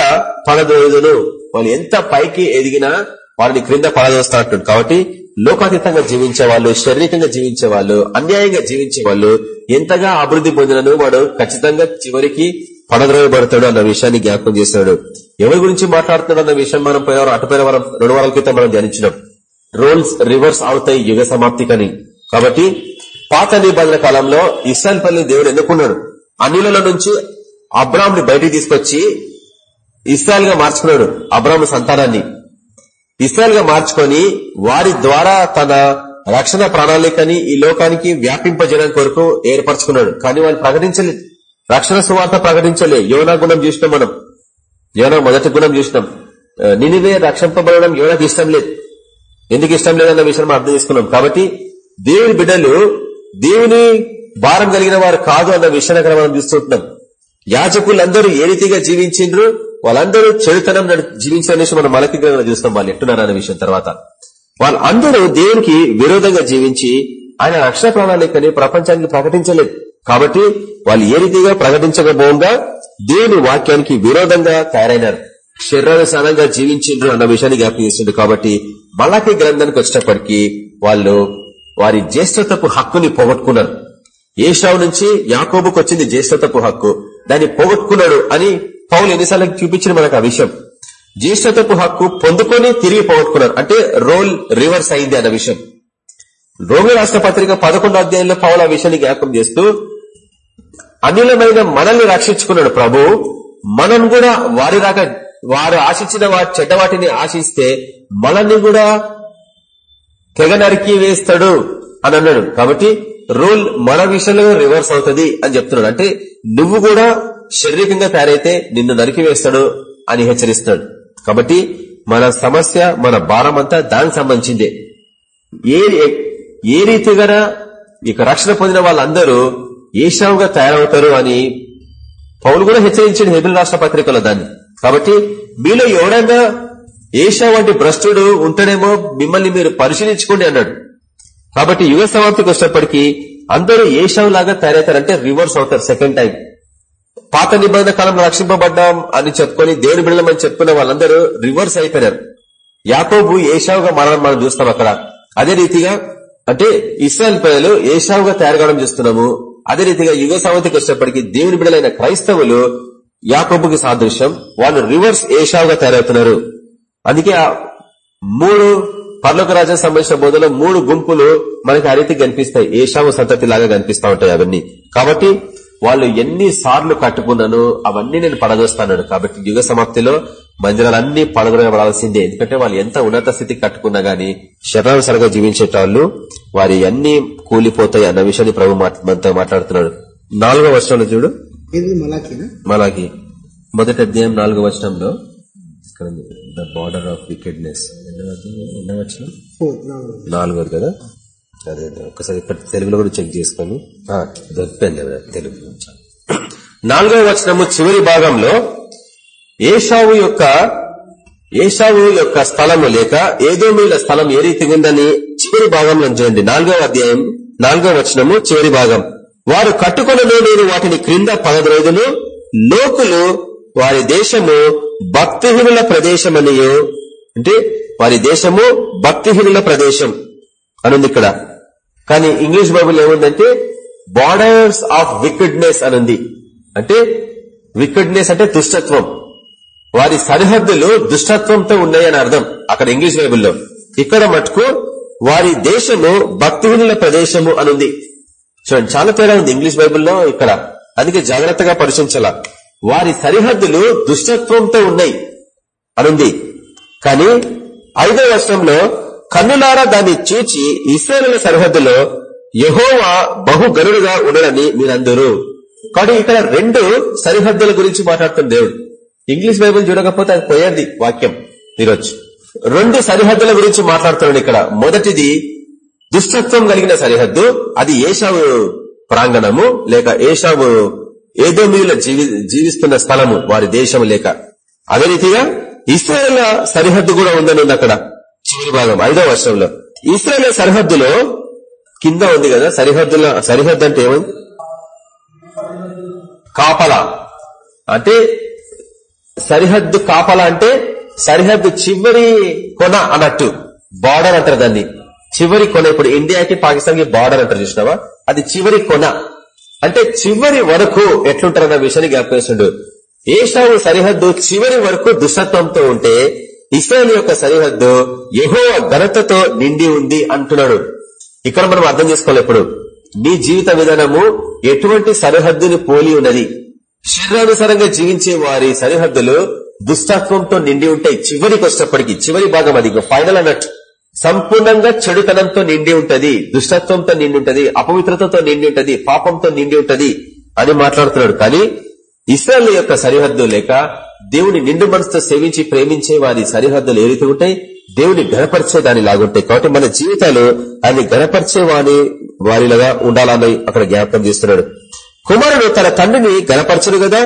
పడదోయుదును. వాళ్ళు ఎంత పైకి ఎదిగినా వారిని క్రింద పడదోస్తా అంటుంది కాబట్టి లోకాతీతంగా జీవించే వాళ్ళు శారీరకంగా జీవించే వాళ్ళు అన్యాయంగా జీవించే వాళ్ళు ఎంతగా అభివృద్ధి పొందినను వాడు ఖచ్చితంగా చివరికి పడద్రోయబడతాడు అన్న విషయాన్ని జ్ఞాపకం చేశాడు ఎవరి గురించి మాట్లాడుతున్నాడు అన్న విషయం మనం పోయిన అటుపోయిన వారం రెండు వారాల క్రితం మనం ధ్యానించినాం. రోల్స్ రివర్స్ అవుతాయి యుగ సమాప్తికని కాబట్టి పాత నిబంధన కాలంలో ఇస్రాయల్ పల్లి దేవుడు ఎన్నుకున్నాడు. అన్నిల నుంచి అబ్రామ్ని బయటికి తీసుకొచ్చి ఇస్రాయల్గా మార్చుకున్నాడు అబ్రామ్ సంతానాన్ని. ఇస్రాయల్గా మార్చుకొని వారి ద్వారా తన రక్షణ ప్రణాళికని ఈ లోకానికి వ్యాపింపజేయడానికి కొరకు ఏర్పరచుకున్నాడు. కానీ వాళ్ళు ప్రకటించలేదు రక్షణ సువార్త ప్రకటించలే. యోనా గుణం చూసినాం మనం. యోనా మొదటి గుణం చూసినాం. నినివే రక్షింపబడడం యోనాకి ఇష్టం లేదు. ఎందుకు ఇష్టం లేదన్న విషయం అర్థం చేసుకున్నాం. కాబట్టి దేవుని బిడ్డలు దేవుని భారం కలిగిన వారు కాదు అన్న విషయాన్ని మనం చూస్తుంటున్నాం యాజకులందరూ ఏ రీతిగా జీవించిండ్రు? వాళ్ళందరూ చెడుతనం నడు- జీవించిన విషయం మనం మలకి గ్రంథంలో చూస్తాం. వాళ్ళు ఎట్టున్నారు విషయం తర్వాత. వాళ్ళందరూ దేవునికి విరోధంగా జీవించి ఆయన రక్షణ ప్రణాళికని ప్రపంచానికి ప్రకటించలేదు. కాబట్టి వాళ్ళు ఏ రీతిగా ప్రకటించకపోగా దేవుని వాక్యానికి విరోధంగా తయారైనారు. శరీరానుసారంగా జీవించిండ్రు అన్న విషయాన్ని జ్ఞాపకం చేసిండు కాబట్టి మలాకి గ్రంథానికి వచ్చేటప్పటికి వాళ్ళు వారి జ్యేష్ఠతపు హక్కుని పోగొట్టుకున్నారు. ఏషావు నుంచి యాకోబుకు వచ్చింది జ్యేష్ఠతపు హక్కు. దాన్ని పోగొట్టుకున్నాడు అని పౌలు ఎన్నిసార్లు చూపించిన మనకు ఆ విషయం. జ్యేష్ఠతపు హక్కు పొందుకొని తిరిగి పోగొట్టుకున్నారు. అంటే రోల్ రివర్స్ అయింది అన్న విషయం. రోమి రాష్ట్ర పత్రిక పదకొండో అధ్యాయంలో పౌలు ఆ విషయాన్ని జ్ఞాపకం చేస్తూ అనిలమైన మనల్ని రక్షించుకున్నాడు ప్రభు. మనం కూడా వారి రాక వారు ఆశించిన వారి చెడ్డ వాటిని ఆశిస్తే మనల్ని కూడా తెగ నరికి వేస్తాడు అని అన్నాడు. కాబట్టి రూల్ మన విషయంలో రివర్స్ అవుతుంది అని చెప్తున్నాడు. అంటే నువ్వు కూడా శారీరకంగా తయారైతే నిన్ను నరికి వేస్తాడు అని హెచ్చరిస్తున్నాడు కాబట్టి మన సమస్య మన భారం అంతా దానికి సంబంధించిందే. ఏ ఏ రీతిగా ఇక రక్షణ పొందిన వాళ్ళందరూ ఏషావుగా తయారవుతారు అని పౌలు కూడా హెచ్చరించాడు హెబిల్ రాష్ట్ర పత్రికలో దాన్ని. కాబట్టి మీలో ఎవడంగా ఏషా వంటి భ్రష్టుడు ఉంటాడేమో మిమ్మల్ని మీరు పరిశీలించుకోండి అన్నాడు. కాబట్టి యుగ సమాప్తికి వచ్చినప్పటికీ అందరూ ఏషావు లాగా తయారవుతారంటే రివర్స్ అవుతారు సెకండ్ టైం. పాత నిబంధన కాలంలో రక్షింపబడ్డాం అని చెప్పుకొని దేవుని బిడలమని చెప్పుకున్న వాళ్ళందరూ రివర్స్ అయిపోయారు యాకోబు ఏషావుగా మారడం మనం చూస్తాం అక్కడ. అదే రీతిగా అంటే ఇస్రాయల్ ప్రజలు ఏషావుగా తయారు కావడం చూస్తున్నాము. అదే రీతిగా యుగ సమాప్తికి వచ్చినప్పటికీ దేవుని బిడ్డలైన క్రైస్తవులు యాకోబుకి సాదృశ్యం. వాళ్ళు రివర్స్ ఏషావుగా తయారవుతున్నారు. అందుకే ఆ మూడు పర్లోక రాజ్యం సంబంధించిన బోధలో మూడు గుంపులు మనకి ఆ రీతి కనిపిస్తాయి. ఏషావు సంతతి లాగా కనిపిస్తా ఉంటాయి అవన్నీ. కాబట్టి వాళ్ళు ఎన్ని సార్లు కట్టుకున్నాను అవన్నీ నేను పడదోస్తాను కాబట్టి యుగ సమాప్తిలో మందిరాలన్నీ పడగొనబడాల్సిందే ఎందుకంటే వాళ్ళు ఎంత ఉన్నత స్థితి కట్టుకున్నా గానీ శరీరానుసారంగా జీవించేటోళ్ళు వారి అన్ని కూలిపోతాయి అన్న విషయాన్ని ప్రభు మనతో మాట్లాడుతున్నాడు. నాలుగో వర్షంలో చూడు. మలాకి మొదటి అధ్యాయం నాలుగో వచనంలో. ద బార్డర్ ఆఫ్ వికెడ్నెస్ ఎన్నో నాలుగోది కదా? అదే ఒకసారి తెలుగులో కూడా చెక్ చేసుకొని దొరికిపోయింది తెలుగు నాలుగవ వచనము చివరి భాగంలో ఏషావు యొక్క ఏషావు యొక్క స్థలము లేక ఏదోమీల స్థలం ఏ రీతిగా ఉందని చివరి భాగంలో చూడండి. నాలుగవ అధ్యాయం నాలుగవ వచనము చివరి భాగం. వారు కట్టుకొనలో నేను వాటిని క్రింద పదద్రోజులు లోకులు వారి దేశము భక్తిహీనుల ప్రదేశమనియు. అంటే వారి దేశము భక్తిహీనుల ప్రదేశం అనుంది ఇక్కడ. కానీ ఇంగ్లీష్ బైబుల్ ఏముందంటే బార్డర్స్ ఆఫ్ వికెడ్నెస్ ఉంది అంటే వికెడ్నెస్ అంటే దుష్టత్వం. వారి సరిహద్దులు దుష్టత్వంతో ఉన్నాయని అర్థం అక్కడ ఇంగ్లీష్ బైబుల్లో. ఇక్కడ మటుకు వారి దేశము భక్తిహీనుల ప్రదేశము అనుంది. చూడండి చాలా తేడా ఉంది ఇంగ్లీష్ బైబుల్లో ఇక్కడ. అందుకే జాగ్రత్తగా పరిశీలించాల. వారి సరిహద్దులు దుష్టత్వంతో ఉన్నాయి అనుంది. కానీ ఐదో వర్షంలో కన్నులారా దాన్ని చూచి ఇస్రాయల్ సరిహద్దులో యహోవా బహుగనుడుగా ఉండడని మీరందరూ. కాబట్టి ఇక్కడ రెండు సరిహద్దుల గురించి మాట్లాడుతున్న దేవుడు. ఇంగ్లీష్ బైబిల్ చూడకపోతే అది పోయేది వాక్యం. ఈరోజు రెండు సరిహద్దుల గురించి మాట్లాడుతున్నాడు ఇక్కడ. మొదటిది దుష్టత్వం కలిగిన సరిహద్దు అది ఏషావు ప్రాంగణము లేక ఏషావు ఏదో మీల జీవిస్తున్న స్థలము వారి దేశము లేక. అదే రీతిగా ఇస్రాయల్ సరిహద్దు కూడా ఉందని ఉంది అక్కడ. చివరి భాగం ఐదో వర్షంలో. ఇస్రాయల్ సరిహద్దులో కింద ఉంది కదా సరిహద్దుల సరిహద్దు అంటే ఏమైంది? కాపలా. అంటే సరిహద్దు కాపలా అంటే సరిహద్దు చివరి కొన అన్నట్టు. బార్డర్ అంటారు దాన్ని. చివరి కొన ఇప్పుడు ఇండియాకి పాకిస్తాన్కి బార్డర్ అంటారు చూసినావా? అది చివరి కొన. అంటే చివరి వరకు ఎట్లుంటారన్న విషయాన్ని జ్ఞాపకేస్తుండు ఏషావు సరిహద్దు చివరి వరకు దుష్టత్వంతో ఉంటే ఇస్రాయల్ యొక్క సరిహద్దు యహో ఘనతతో నిండి ఉంది అంటున్నాడు. ఇక్కడ మనం అర్థం చేసుకోవాలి ఇప్పుడు. నీ జీవిత విధానము ఎటువంటి సరిహద్దుని పోలి ఉన్నది? శరీరానుసారంగా జీవించే వారి సరిహద్దులు దుష్టత్వంతో నిండి ఉంటాయి చివరికి వచ్చినప్పటికీ చివరి భాగం అది. ఫైనల్ అన్నట్టు. సంపూర్ణంగా చెడుతనంతో నిండి ఉంటది దుష్టత్వంతో నిండి ఉంటది అపవిత్రతతో నిండి ఉంటది పాపంతో నిండి ఉంటది అని మాట్లాడుతున్నాడు. కానీ ఇస్రాయల్ యొక్క సరిహద్దు లేక దేవుని నిండు మనసుతో సేవించి ప్రేమించే వారి సరిహద్దులు ఏవైతే ఉంటాయి దేవుని గణపరిచే దాని లాగుంటాయి. కాబట్టి మన జీవితాలు ఆయన గణపరిచే వాని వారిలాగా ఉండాలని అక్కడ జ్ఞాపకం చేస్తున్నాడు. కుమారుడు తన తండ్రిని గణపరచడు కదా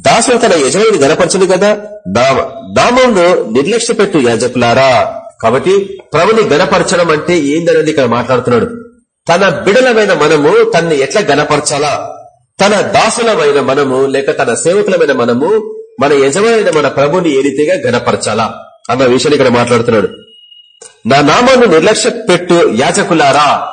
దాసుడు తన యజమాని గణపరచడు కదా నామంను నిర్లక్ష్య పెట్టు యాజకులారా. కాబట్టి ప్రభుని గణపరచడం అంటే ఏందనేది ఇక్కడ మాట్లాడుతున్నాడు. తన బిడలమైన మనము తన్ని ఎట్లా గణపరచాలా తన దాసులమైన మనము లేక తన సేవకులమైన మనము మన యజమాని మన ప్రభుని ఏ రీతిగా గణపరచాలా అన్న విషయాన్ని ఇక్కడ మాట్లాడుతున్నాడు. నా నామాన్ని నిర్లక్ష్య పెట్టు యాచకులారా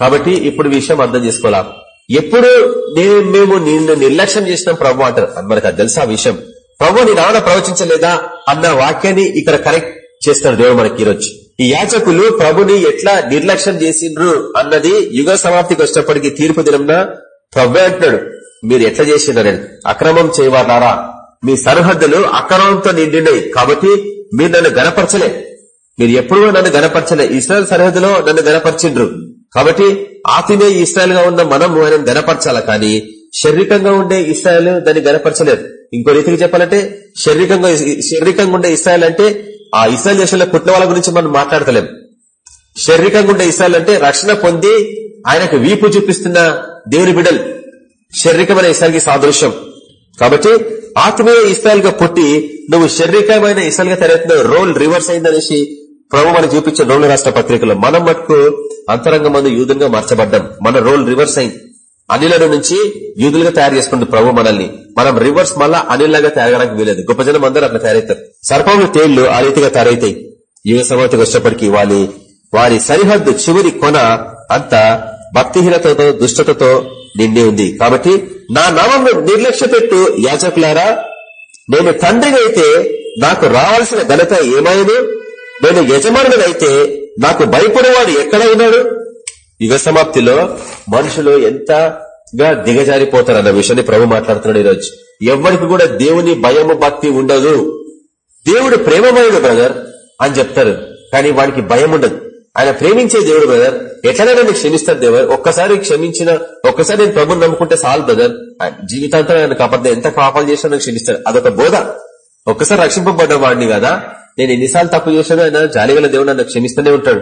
కాబట్టి ఇప్పుడు విషయం అర్థం చేసుకోవాలా? ఎప్పుడు నేను మేము నిన్ను నిర్లక్ష్యం చేసినాం ప్రభు అంటారు. మనకు తెలుసా విషయం? ప్రభు నీ నాన్న ప్రవచించలేదా? అన్న వాక్యాన్ని ఇక్కడ కరెక్ట్ చేస్తాడు దేవుడు మనకి ఈరోజు. ఈ యాచకులు ప్రభుని ఎట్లా నిర్లక్ష్యం చేసిండ్రు అన్నది యుగ సమాప్తికి వచ్చినప్పటికీ తీర్పు దినంన ప్రవ్వే అంటున్నాడు. మీరు ఎట్లా చేసిండ్రని అక్రమం చేయవాలారా మీ సరిహద్దులు అక్రమంతో నిండినాయి కాబట్టి మీరు నన్ను గనపరచలే మీరు ఎప్పుడు నన్ను గనపరచలే ఇస్రాయల్ సరిహద్దులో నన్ను గనపరిచిండ్రు కాబట్టి ఆతినే ఇస్రాయల్గా ఉన్న మనం ఆయన గనపరచాల కానీ శారీరకంగా ఉండే ఇస్రాయల్ దాన్ని గనపరచలేదు ఇంకో రీతికి చెప్పాలంటే శారీరకంగా శారీరకంగా ఉండే ఇస్రాయల్ అంటే ఆ ఇస్రాయల్ దేశంలో పుట్టిన వాళ్ళ గురించి మనం మాట్లాడతలేం. శారీరకంగా ఉండే ఇస్రాయల్ అంటే రక్షణ పొంది ఆయనకు వీపు చూపిస్తున్న దేవుని బిడల్ శారీరకమైన ఇస్రాయల్కి సాదృశ్యం. కాబట్టి ఆత్మీయ ఇస్రాయల్గా పుట్టి నువ్వు శారీరకమైన ఇస్రాయల్గా తయారవుతున్న రోల్ రివర్స్ అయిందనేసి ప్రభు మనం చూపించే రోల్ రాష్ట్ర పత్రికలో మనం మటుకు అంతరంగ మందు యూదులుగా మార్చబడ్డాం. మన రోల్ రివర్స్ అయింది. అనిల నుంచి యూదులుగా తయారు చేసుకుంటుంది ప్రభు మనల్ని. మనం రివర్స్ మళ్ళా అనిల్లాగా తయారడానికి వీలేదు. గొప్ప జనం అందరూ అట్లా తయారవుతారు సర్పములు తేళ్ళు ఆ రీతిగా తయారైతాయి. యువ సమాధికి వచ్చేప్పటికీ వారి వారి సరిహద్దు చివరి కొన అంతా భక్తిహీనతతో దుష్టతతో నిండి ఉంది. కాబట్టి నా నామం నిర్లక్ష్య పెట్టు యాచకులారా నేను తండ్రిని అయితే నాకు రావాల్సిన ఘనత ఏమైంది? నేను యజమానుడైతే నాకు భయపడేవాడు ఎక్కడ ఉన్నాడు? యుగ సమాప్తిలో మనుషులు ఎంతగా దిగజారిపోతారు అన్న విషయాన్ని ప్రభు మాట్లాడుతున్నాడు ఈరోజు. ఎవరికి కూడా దేవుని భయము భక్తి ఉండదు. దేవుడు ప్రేమమయుడు బ్రదర్ అని చెప్తారు. కానీ వాడికి భయం ఉండదు. ఆయన ప్రేమించే దేవుడు బ్రదర్ ఎట్లనైనా నీకు క్షమిస్తారు దేవర్ ఒక్కసారి క్షమించిన ఒక్కసారి నేను ప్రభుని నమ్ముకుంటే సాల్ బ్రదర్ జీవితాంతం ఆయన కాపాడు ఎంత పాపాలు చేసినా నాకు క్షమిస్తాడు అదొక బోధ. ఒక్కసారి రక్షింపబడ్డ వాడిని కదా. నేను ఎన్నిసార్లు తప్పు చేశాను ఆయన జాలిగల దేవుడు నన్ను క్షమిస్తూనే ఉంటాడు.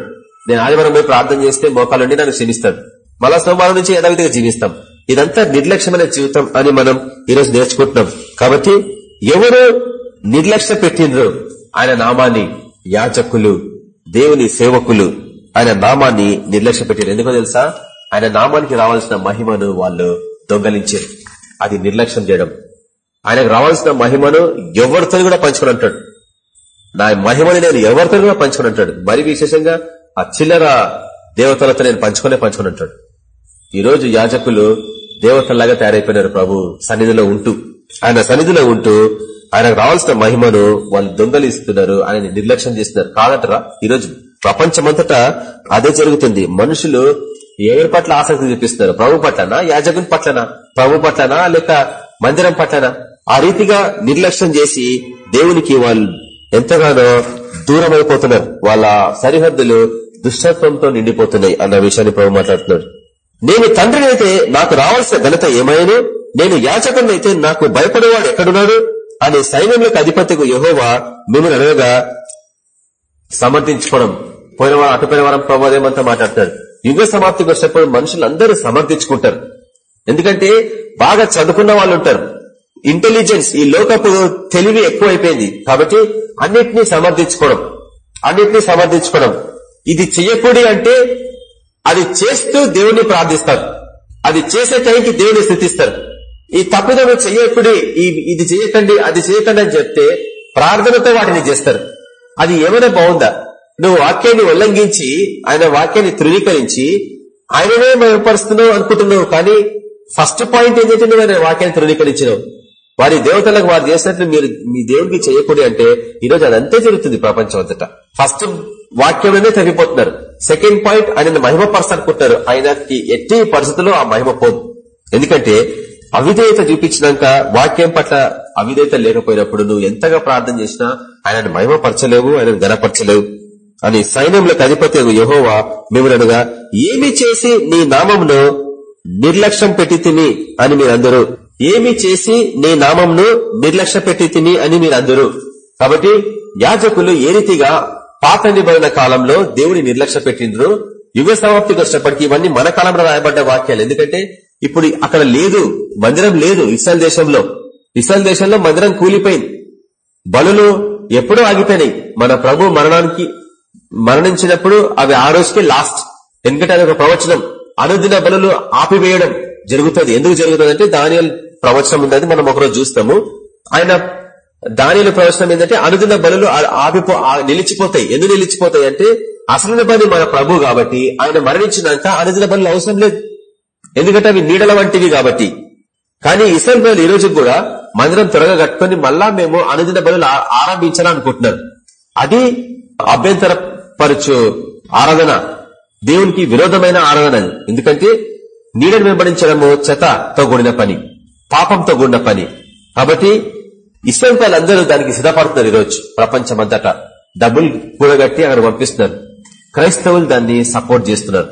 నేను ఆదివారం పోయి ప్రార్థన చేస్తే మోకాలుండి నన్ను క్షమిస్తాడు. మళ్ళా సోమవారం నుంచి యథావిధిగా జీవిస్తాం. ఇదంతా నిర్లక్ష్యమైన జీవితం అని మనం ఈరోజు నేర్చుకుంటున్నాం. కాబట్టి ఎవరు నిర్లక్ష్య పెట్టినరు ఆయన నామాన్ని యాచకులు దేవుని సేవకులు ఆయన నామాన్ని నిర్లక్ష్య పెట్టారు ఎందుకో తెలుసా? ఆయన నామానికి రావాల్సిన మహిమను వాళ్ళు దొంగలించారు. అది నిర్లక్ష్యం చేయడం. ఆయనకు రావాల్సిన మహిమను ఎవరితో కూడా పంచుకుని అంటాడు నా మహిమని నేను ఎవరితో కూడా పంచుకుని అంటాడు మరి విశేషంగా ఆ చిల్లర దేవతలతో నేను పంచుకునే పంచుకుని అంటాడు ఈరోజు యాజకులు దేవతల్లాగా తయారైపోయినారు ప్రభు. సన్నిధిలో ఉంటూ. ఆయన సన్నిధిలో ఉంటూ ఆయనకు రావాల్సిన మహిమను వాళ్ళు దొంగలిస్తున్నారు. ఆయన నిర్లక్ష్యం చేస్తున్నారు. కాదటరా? ఈరోజు ప్రపంచమంతటా అదే జరుగుతుంది. మనుషులు ఎవరి పట్ల ఆసక్తి చూపిస్తున్నారు? ప్రభు పట్లనా? యాజకుని పట్లనా? ప్రభు పట్లనా? లేక మందిరం పట్లనా? ఆ రీతిగా నిర్లక్ష్యం చేసి దేవునికి వాళ్ళు ఎంతగానో దూరం అయిపోతున్నారు వాళ్ళ సరిహద్దులు దుష్టత్వంతో నిండిపోతున్నాయి అన్న విషయాన్ని ప్రభు మాట్లాడుతున్నాడు. నేను తండ్రిని అయితే నాకు రావాల్సిన ఘనత ఏమైనా? నేను యాచకుని అయితే నాకు భయపడేవాడు ఎక్కడున్నాడు? అనే సైన్యంలోకి అధిపతికు యహోవా మిమ్మల్ని అనగా సమర్థించుకోవడం. పోయిన వారం అటుపోయిన వారం ప్రభాదేమంతా మాట్లాడతాడు. యుగ సమాప్తికి వచ్చినప్పుడు మనుషులందరూ సమర్థించుకుంటారు. ఎందుకంటే బాగా చదువుకున్న వాళ్ళు ఉంటారు. ఇంటెలిజెన్స్ ఈ లోకపు తెలివి ఎక్కువైపోయింది. కాబట్టి అన్నిటినీ సమర్థించుకోవడం అన్నిటినీ సమర్థించుకోవడం. ఇది చెయ్యకూడి అంటే అది చేస్తూ దేవుణ్ణి ప్రార్థిస్తారు. అది చేసే టైంకి దేవుని స్థితిస్తారు. ఈ తప్పిదం చెయ్యకుడి ఇది చేయకండి అది చేయకండి అని చెప్తే ప్రార్థనతో వాటిని చేస్తారు. అది ఏమైనా బాగుందా? నువ్వు వాక్యాన్ని ఉల్లంఘించి ఆయన వాక్యాన్ని ధృవీకరించి ఆయననే భయపరుస్తున్నావు అనుకుంటున్నావు. కానీ ఫస్ట్ పాయింట్ ఏంటంటే నువ్వు ఆయన వాక్యాన్ని ధృవీకరించినావు. వారి దేవతలకు వారు చేసినట్లు మీరు మీ దేవుడికి చేయకూడదు అంటే ఈరోజు అదంతే జరుగుతుంది ప్రపంచం అంతటా ఫస్ట్ వాక్యంలోనే తగ్గిపోతున్నారు సెకండ్ పాయింట్ ఆయన మహిమ పరచాలనుకుంటున్నారు ఆయనకి ఎట్టి పరిస్థితుల్లో ఆ మహిమ పోదు. ఎందుకంటే అవిధేయత చూపించినాక వాక్యం పట్ల అవిధేయత లేకపోయినప్పుడు నువ్వు ఎంతగా ప్రార్థన చేసినా ఆయనను మహిమపరచలేవు ఆయన గనపరచలేవు. అని సైన్యములకు అధిపతి యహోవా మిమ్మల్నిగా ఏమి చేసి నీ నామంను నిర్లక్ష్యం పెట్టి తిని అని మీరందరూ? ఏమి చేసి నీ నామంను నిర్లక్ష్య పెట్టి తిని అని మీరందరూ? కాబట్టి యాజకులు ఏ రీతిగా పాత నిబంధన కాలంలో దేవుని నిర్లక్ష్య పెట్టిండ్రు? యుగ సమాప్తికి వచ్చినప్పటికీ ఇవన్నీ మన కాలంలో రాయబడ్డ వాక్యాలు. ఎందుకంటే ఇప్పుడు అక్కడ లేదు మందిరం లేదు ఇస్రాయల్ దేశంలో. ఇస్రాయల్ దేశంలో మందిరం కూలిపోయింది. బలులు ఎప్పుడూ ఆగిపోయినాయి. మన ప్రభు మరణానికి మరణించినప్పుడు అవి ఆ రోజుకి లాస్ట్ ఎందుకంటే అది ఒక ప్రవచనం. అనుదిన బలులు ఆపివేయడం జరుగుతుంది. ఎందుకు జరుగుతుంది అంటే దాని ప్రవచనం ఉందని మనం ఒకరోజు చూస్తాము. ఆయన దానియలు ప్రవచనం ఏంటంటే అనుదిన బలులు ఆపిపో నిలిచిపోతాయి. ఎందుకు నిలిచిపోతాయి అంటే అసలు బలి మన ప్రభు కాబట్టి ఆయన మరణించినాక అనుదిన బలులు అవసరం లేదు. ఎందుకంటే అవి నీడల వంటివి కాబట్టి. కానీ ఇసల్ బలు ఈ రోజు కూడా మందిరం త్వరగా కట్టుకుని మళ్ళా మేము అనుదిన బలు ఆరంభించాలనుకుంటున్నాం అది పరచు ఆరాధన. దేవునికి విరోధమైన ఆరాధన. ఎందుకంటే నీడను వెంబడించడము చెతతో కూడిన పని పాపంతో కూడిన పని. కాబట్టి ఇస్లాం అందరూ దానికి సిద్ధపడుతున్నారు ఈరోజు ప్రపంచమంతటా. డబ్బులు కూడగట్టి అక్కడ పంపిస్తున్నారు. క్రైస్తవులు దాన్ని సపోర్ట్ చేస్తున్నారు.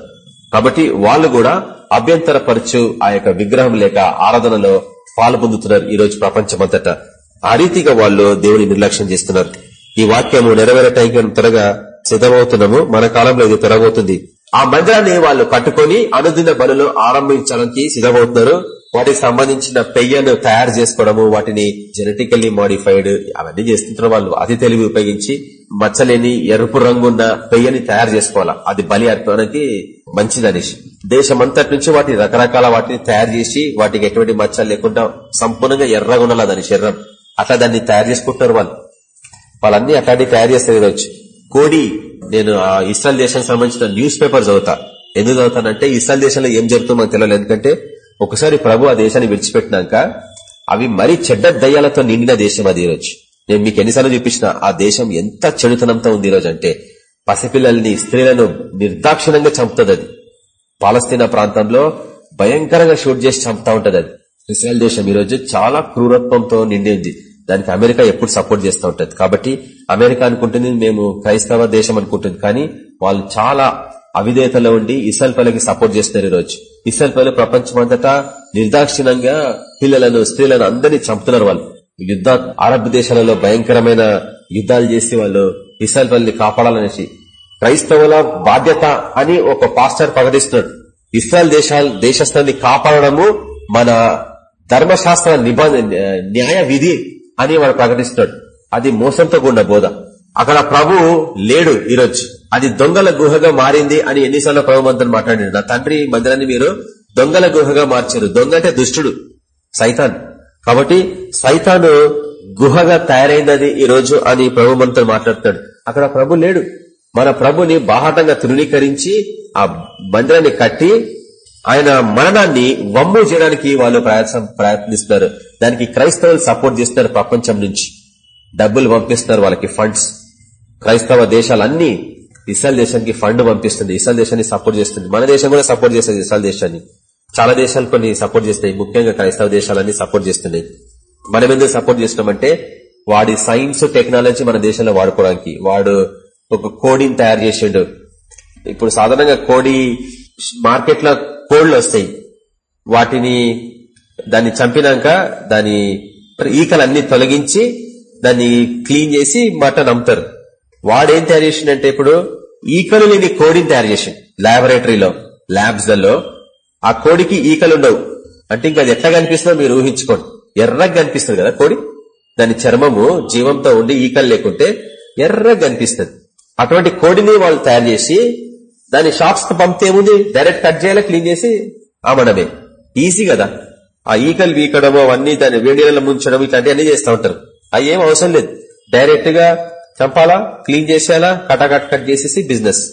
కాబట్టి వాళ్ళు కూడా అభ్యంతరపరచు ఆ యొక్క విగ్రహం లేక ఆరాధనలో పాలు పొందుతున్నారు ఈ రోజు ప్రపంచమంతటా. ఆ రీతిగా వాళ్ళు దేవుని నిర్లక్ష్యం చేస్తున్నారు. ఈ వాక్యము నెరవేరటానికి త్వరగా సిద్ధమవుతున్నాము. మన కాలంలో ఇది త్వరగవుతుంది ఆ మందిరాన్ని వాళ్ళు కట్టుకుని అనుదిన బలులు ఆరంభించడానికి సిద్ధమవుతున్నారు. వాటికి సంబంధించిన పెయ్యను తయారు చేసుకోవడము వాటిని జెనెటికల్లీ మాడిఫైడ్ అవన్నీ చేస్తుంటారు వాళ్ళు. అతి తెలివి ఉపయోగించి మచ్చలేని ఎరుపు రంగున్న పెయ్యని తయారు చేసుకోవాలా? అది బలి అర్పణకి మంచిదనేసి. దేశమంతటి నుంచి వాటి రకరకాల వాటిని తయారు చేసి వాటికి ఎటువంటి మచ్చలు లేకుండా సంపూర్ణంగా ఎర్రగా ఉండాలి దాని శరీరం అట్లా దాన్ని తయారు చేసుకుంటున్నారు వాళ్ళు. వాళ్ళన్ని అట్లాంటివి తయారు చేస్తారు వచ్చి కోడి నేను ఆ ఇస్రాయల్ దేశానికి సంబంధించిన న్యూస్ పేపర్ చదువుతా. ఎందుకు చదువుతానంటే ఇస్రాయల్ దేశంలో ఏం జరుగుతుందో తెలియదు ఎందుకంటే ఒకసారి ప్రభు ఆ దేశాన్ని విడిచిపెట్టినాక అవి మరీ చెడ్డ దయ్యాలతో నిండిన దేశం అది ఈరోజు. నేను మీకు ఎన్నిసార్లు చూపించిన ఆ దేశం ఎంత చెడుతనంతో ఉంది ఈరోజు అంటే పసిపిల్లల్ని స్త్రీలను నిర్దాక్షిణంగా చంపుతుంది అది. పాలస్తీనా ప్రాంతంలో భయంకరంగా షూట్ చేసి చంపుతా ఉంటది అది. ఇస్రాయల్ దేశం ఈరోజు చాలా క్రూరత్వంతో నిండి ఉంది. దానికి అమెరికా ఎప్పుడు సపోర్ట్ చేస్తూ ఉంటుంది. కాబట్టి అమెరికా అనుకుంటుంది మేము క్రైస్తవ దేశం అనుకుంటుంది. కానీ వాళ్ళు చాలా అవిధేయతలో ఉండి ఇసల్ పల్లెకి సపోర్ట్ చేస్తున్నారు ఈరోజు. ఇసల్ పల్లె ప్రపంచమంతటా నిర్దాక్షిణంగా పిల్లలను స్త్రీలను అందరినీ చంపుతున్నారు వాళ్ళు. యుద్ధ అరబ్ దేశాలలో భయంకరమైన యుద్ధాలు చేసి వాళ్ళు ఇసల్ పల్లిని కాపాడాలనేసి. క్రైస్తవుల బాధ్యత అని ఒక పాస్టర్ ప్రకటిస్తున్నాడు. ఇస్రాయల్ దేశాల దేశస్థాన్ని కాపాడడము మన ధర్మశాస్త్ర నిబంధన న్యాయ విధి. అని వాడు ప్రకటిస్తున్నాడు. అది మోసంతో కూడిన బోధ. అక్కడ ప్రభు లేడు ఈరోజు. అది దొంగల గుహగా మారింది అని ఎన్నిసార్లు ప్రభు మంత్రులు మాట్లాడాడు. నా తండ్రి మందిరాన్ని మీరు దొంగల గుహగా మార్చారు. దొంగ అంటే దుష్టుడు సైతాన్. కాబట్టి సైతాను గుహగా తయారైంది ఈ రోజు అని ప్రభు మంత్రులు మాట్లాడుతాడు అక్కడ ప్రభు లేడు. మన ప్రభుని బాహాటంగా తృణీకరించి ఆ మందిరాన్ని కట్టి ఆయన మరణాన్ని వమ్ము చేయడానికి వాళ్ళు ప్రయత్నిస్తారు దానికి క్రైస్తవులు సపోర్ట్ చేస్తారు ప్రపంచం నుంచి. డబ్బులు పంపిస్తారు వాళ్ళకి ఫండ్స్. క్రైస్తవ దేశాలన్నీ ఇస్రాయల్ దేశానికి ఫండ్ పంపిస్తుంది. ఇస్రాయల్ దేశాన్ని సపోర్ట్ చేస్తుంది. మన దేశం కూడా సపోర్ట్ చేస్తుంది ఇస్రాయల్ దేశాన్ని. చాలా దేశాలు కొన్ని సపోర్ట్ చేస్తాయి ముఖ్యంగా క్రైస్తవ దేశాలన్నీ సపోర్ట్ చేస్తున్నాయి. మనం ఎందుకు సపోర్ట్ చేస్తున్నామంటే వాడి సైన్స్ టెక్నాలజీ మన దేశంలో వాడుకోవడానికి. వాడు ఒక కోడిని తయారు చేసిండు. ఇప్పుడు సాధారణంగా కోడి మార్కెట్లో కోళ్ళు వస్తాయి వాటిని దాన్ని చంపినాక దాని ఈకలన్నీ తొలగించి దాన్ని క్లీన్ చేసి మటన్ అమ్ముతారు. వాడేం తయారు చేసిండంటే ఇప్పుడు ఈకలు లేని కోడిని తయారు చేసిండు లాబొరేటరీలో ల్యాబ్స్లలో. ఆ కోడికి ఈకలు ఉండవు. అంటే ఇంకా అది ఎట్లా కనిపిస్తుందో మీరు ఊహించుకోండి. ఎర్రగా కనిపిస్తుంది కదా కోడి? దాని చర్మము జీవంతో ఉండి ఈకలు లేకుంటే ఎర్రగా కనిపిస్తుంది. అటువంటి కోడిని వాళ్ళు తయారు చేసి దాని షాప్స్తో పంపితే ఏముంది? డైరెక్ట్ కట్ చేయాలి క్లీన్ చేసి ఆమడమే. ఈజీ కదా. ఆ ఈకలు వీకడము అవన్నీ దాన్ని వేడిలో ముంచడం ఇట్లాంటివన్నీ చేస్తూ ఉంటారు. అవి ఏం అవసరం లేదు. డైరెక్ట్గా చంపాలా క్లీన్ చేసేయాలా కటాకట్ కట్ చేసేసి బిజినెస్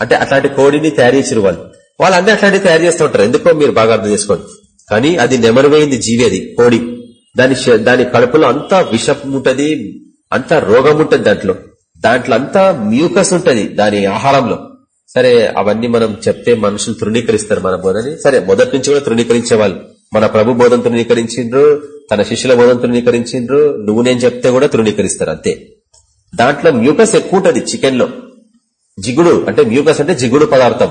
అంటే అట్లాంటి కోడిని తయారు చేసిన వాళ్ళు. వాళ్ళు అట్లాంటివి తయారు చేస్తూ ఉంటారు. ఎందుకో మీరు బాగా అర్థం చేసుకోండి. కానీ అది నెమరువైంది జీవి అది కోడి. దాని దాని కడుపులో అంతా విషం ఉంటది అంతా రోగం ఉంటది దాంట్లో. దాంట్లో అంతా మ్యూకస్ ఉంటది దాని ఆహారంలో. సరే అవన్నీ మనం చెప్తే మనుషులు తృణీకరిస్తారు మన బోధని. సరే మొదటి నుంచి కూడా తృణీకరించే వాళ్ళు మన ప్రభు బోధన తృణీకరించిండ్రు తన శిష్యుల బోధన తృణీకరించిండ్రు నువ్వు నేను చెప్తే కూడా తృణీకరిస్తారు అంతే. దాంట్లో మ్యూకస్ ఎక్కువ ఉంటుంది చికెన్లో జిగుడు అంటే మ్యూకస్ అంటే జిగుడు పదార్థం.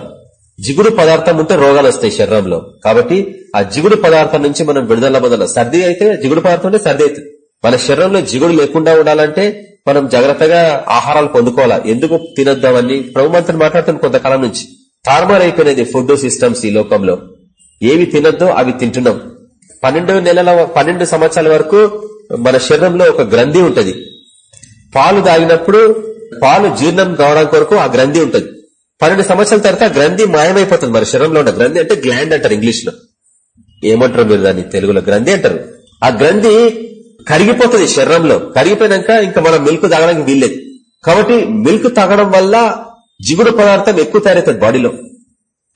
జిగుడు పదార్థం ఉంటే రోగాలు వస్తాయి శరీరంలో. కాబట్టి ఆ జిగుడు పదార్థం నుంచి మనం విడుదల మొదల సర్ది అయితే జిగుడు పదార్థం అంటే సర్ది అవుతుంది మన శరీరంలో జిగుడు లేకుండా ఉండాలంటే మనం జాగ్రత్తగా ఆహారాలు పొందుకోవాలా? ఎందుకు తినొద్దామని ప్రభుమంత్రి మాట్లాడుతున్న కొంతకాలం నుంచి తారుమార్ అయిపోయినది ఫుడ్ సిస్టమ్స్ ఈ లోకంలో. ఏవి తినొద్దో అవి తింటున్నాం. పన్నెండు నెలల పన్నెండు సంవత్సరాల వరకు మన శరీరంలో ఒక గ్రంథి ఉంటది. పాలు తాగినప్పుడు పాలు జీర్ణం కావడం కొరకు ఆ గ్రంథి ఉంటుంది. పన్నెండు సంవత్సరాల తర్వాత గ్రంథి మాయమైపోతుంది మన శరీరంలో ఉన్న గ్రంథి అంటే గ్లాండ్ అంటారు ఇంగ్లీష్లో ఏమంటారు మీరు దాన్ని? తెలుగులో గ్రంథి అంటారు. ఆ గ్రంథి కరిగిపోతుంది శరీరంలో. కరిగిపోయినాక ఇంకా మనం మిల్క్ తాగడానికి వీల్లేదు. కాబట్టి మిల్క్ తాగడం వల్ల జిగుడు పదార్థం ఎక్కువ తయారవుతుంది బాడీలో.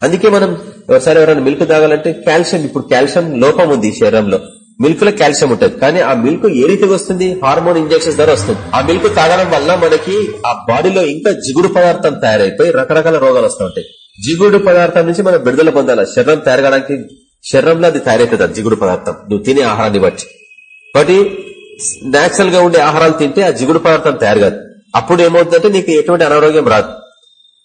అందుకే మనం ఒకసారి ఎవరైనా మిల్క్ తాగాలంటే కాల్షియం ఇప్పుడు కాల్షియం లోపం ఉంది శరీరంలో. మిల్క్లో కాల్షియం ఉంటుంది. కానీ ఆ మిల్క్ ఏ రీతిగా వస్తుంది? హార్మోన్ ఇంజక్షన్స్ ద్వారా వస్తుంది. ఆ మిల్క్ తాగడం వల్ల మనకి ఆ బాడీలో ఇంకా జిగుడు పదార్థం తయారైపోయి రకరకాల రోగాలు వస్తూ ఉంటాయి. జిగుడు పదార్థం నుంచి మనం విడుదల పొందాలి? శరీరం తయారగడానికి శరీరంలో అది తయారవుతుంది జిగుడు పదార్థం. నువ్వు తినే ఆహారాన్ని బట్టి. కాబట్టి నేచురల్గా ఉండే ఆహారాలు తింటే ఆ జిగుడు పదార్థం తయారు కాదు. అప్పుడు ఏమవుతుందంటే నీకు ఎటువంటి అనారోగ్యం రాదు.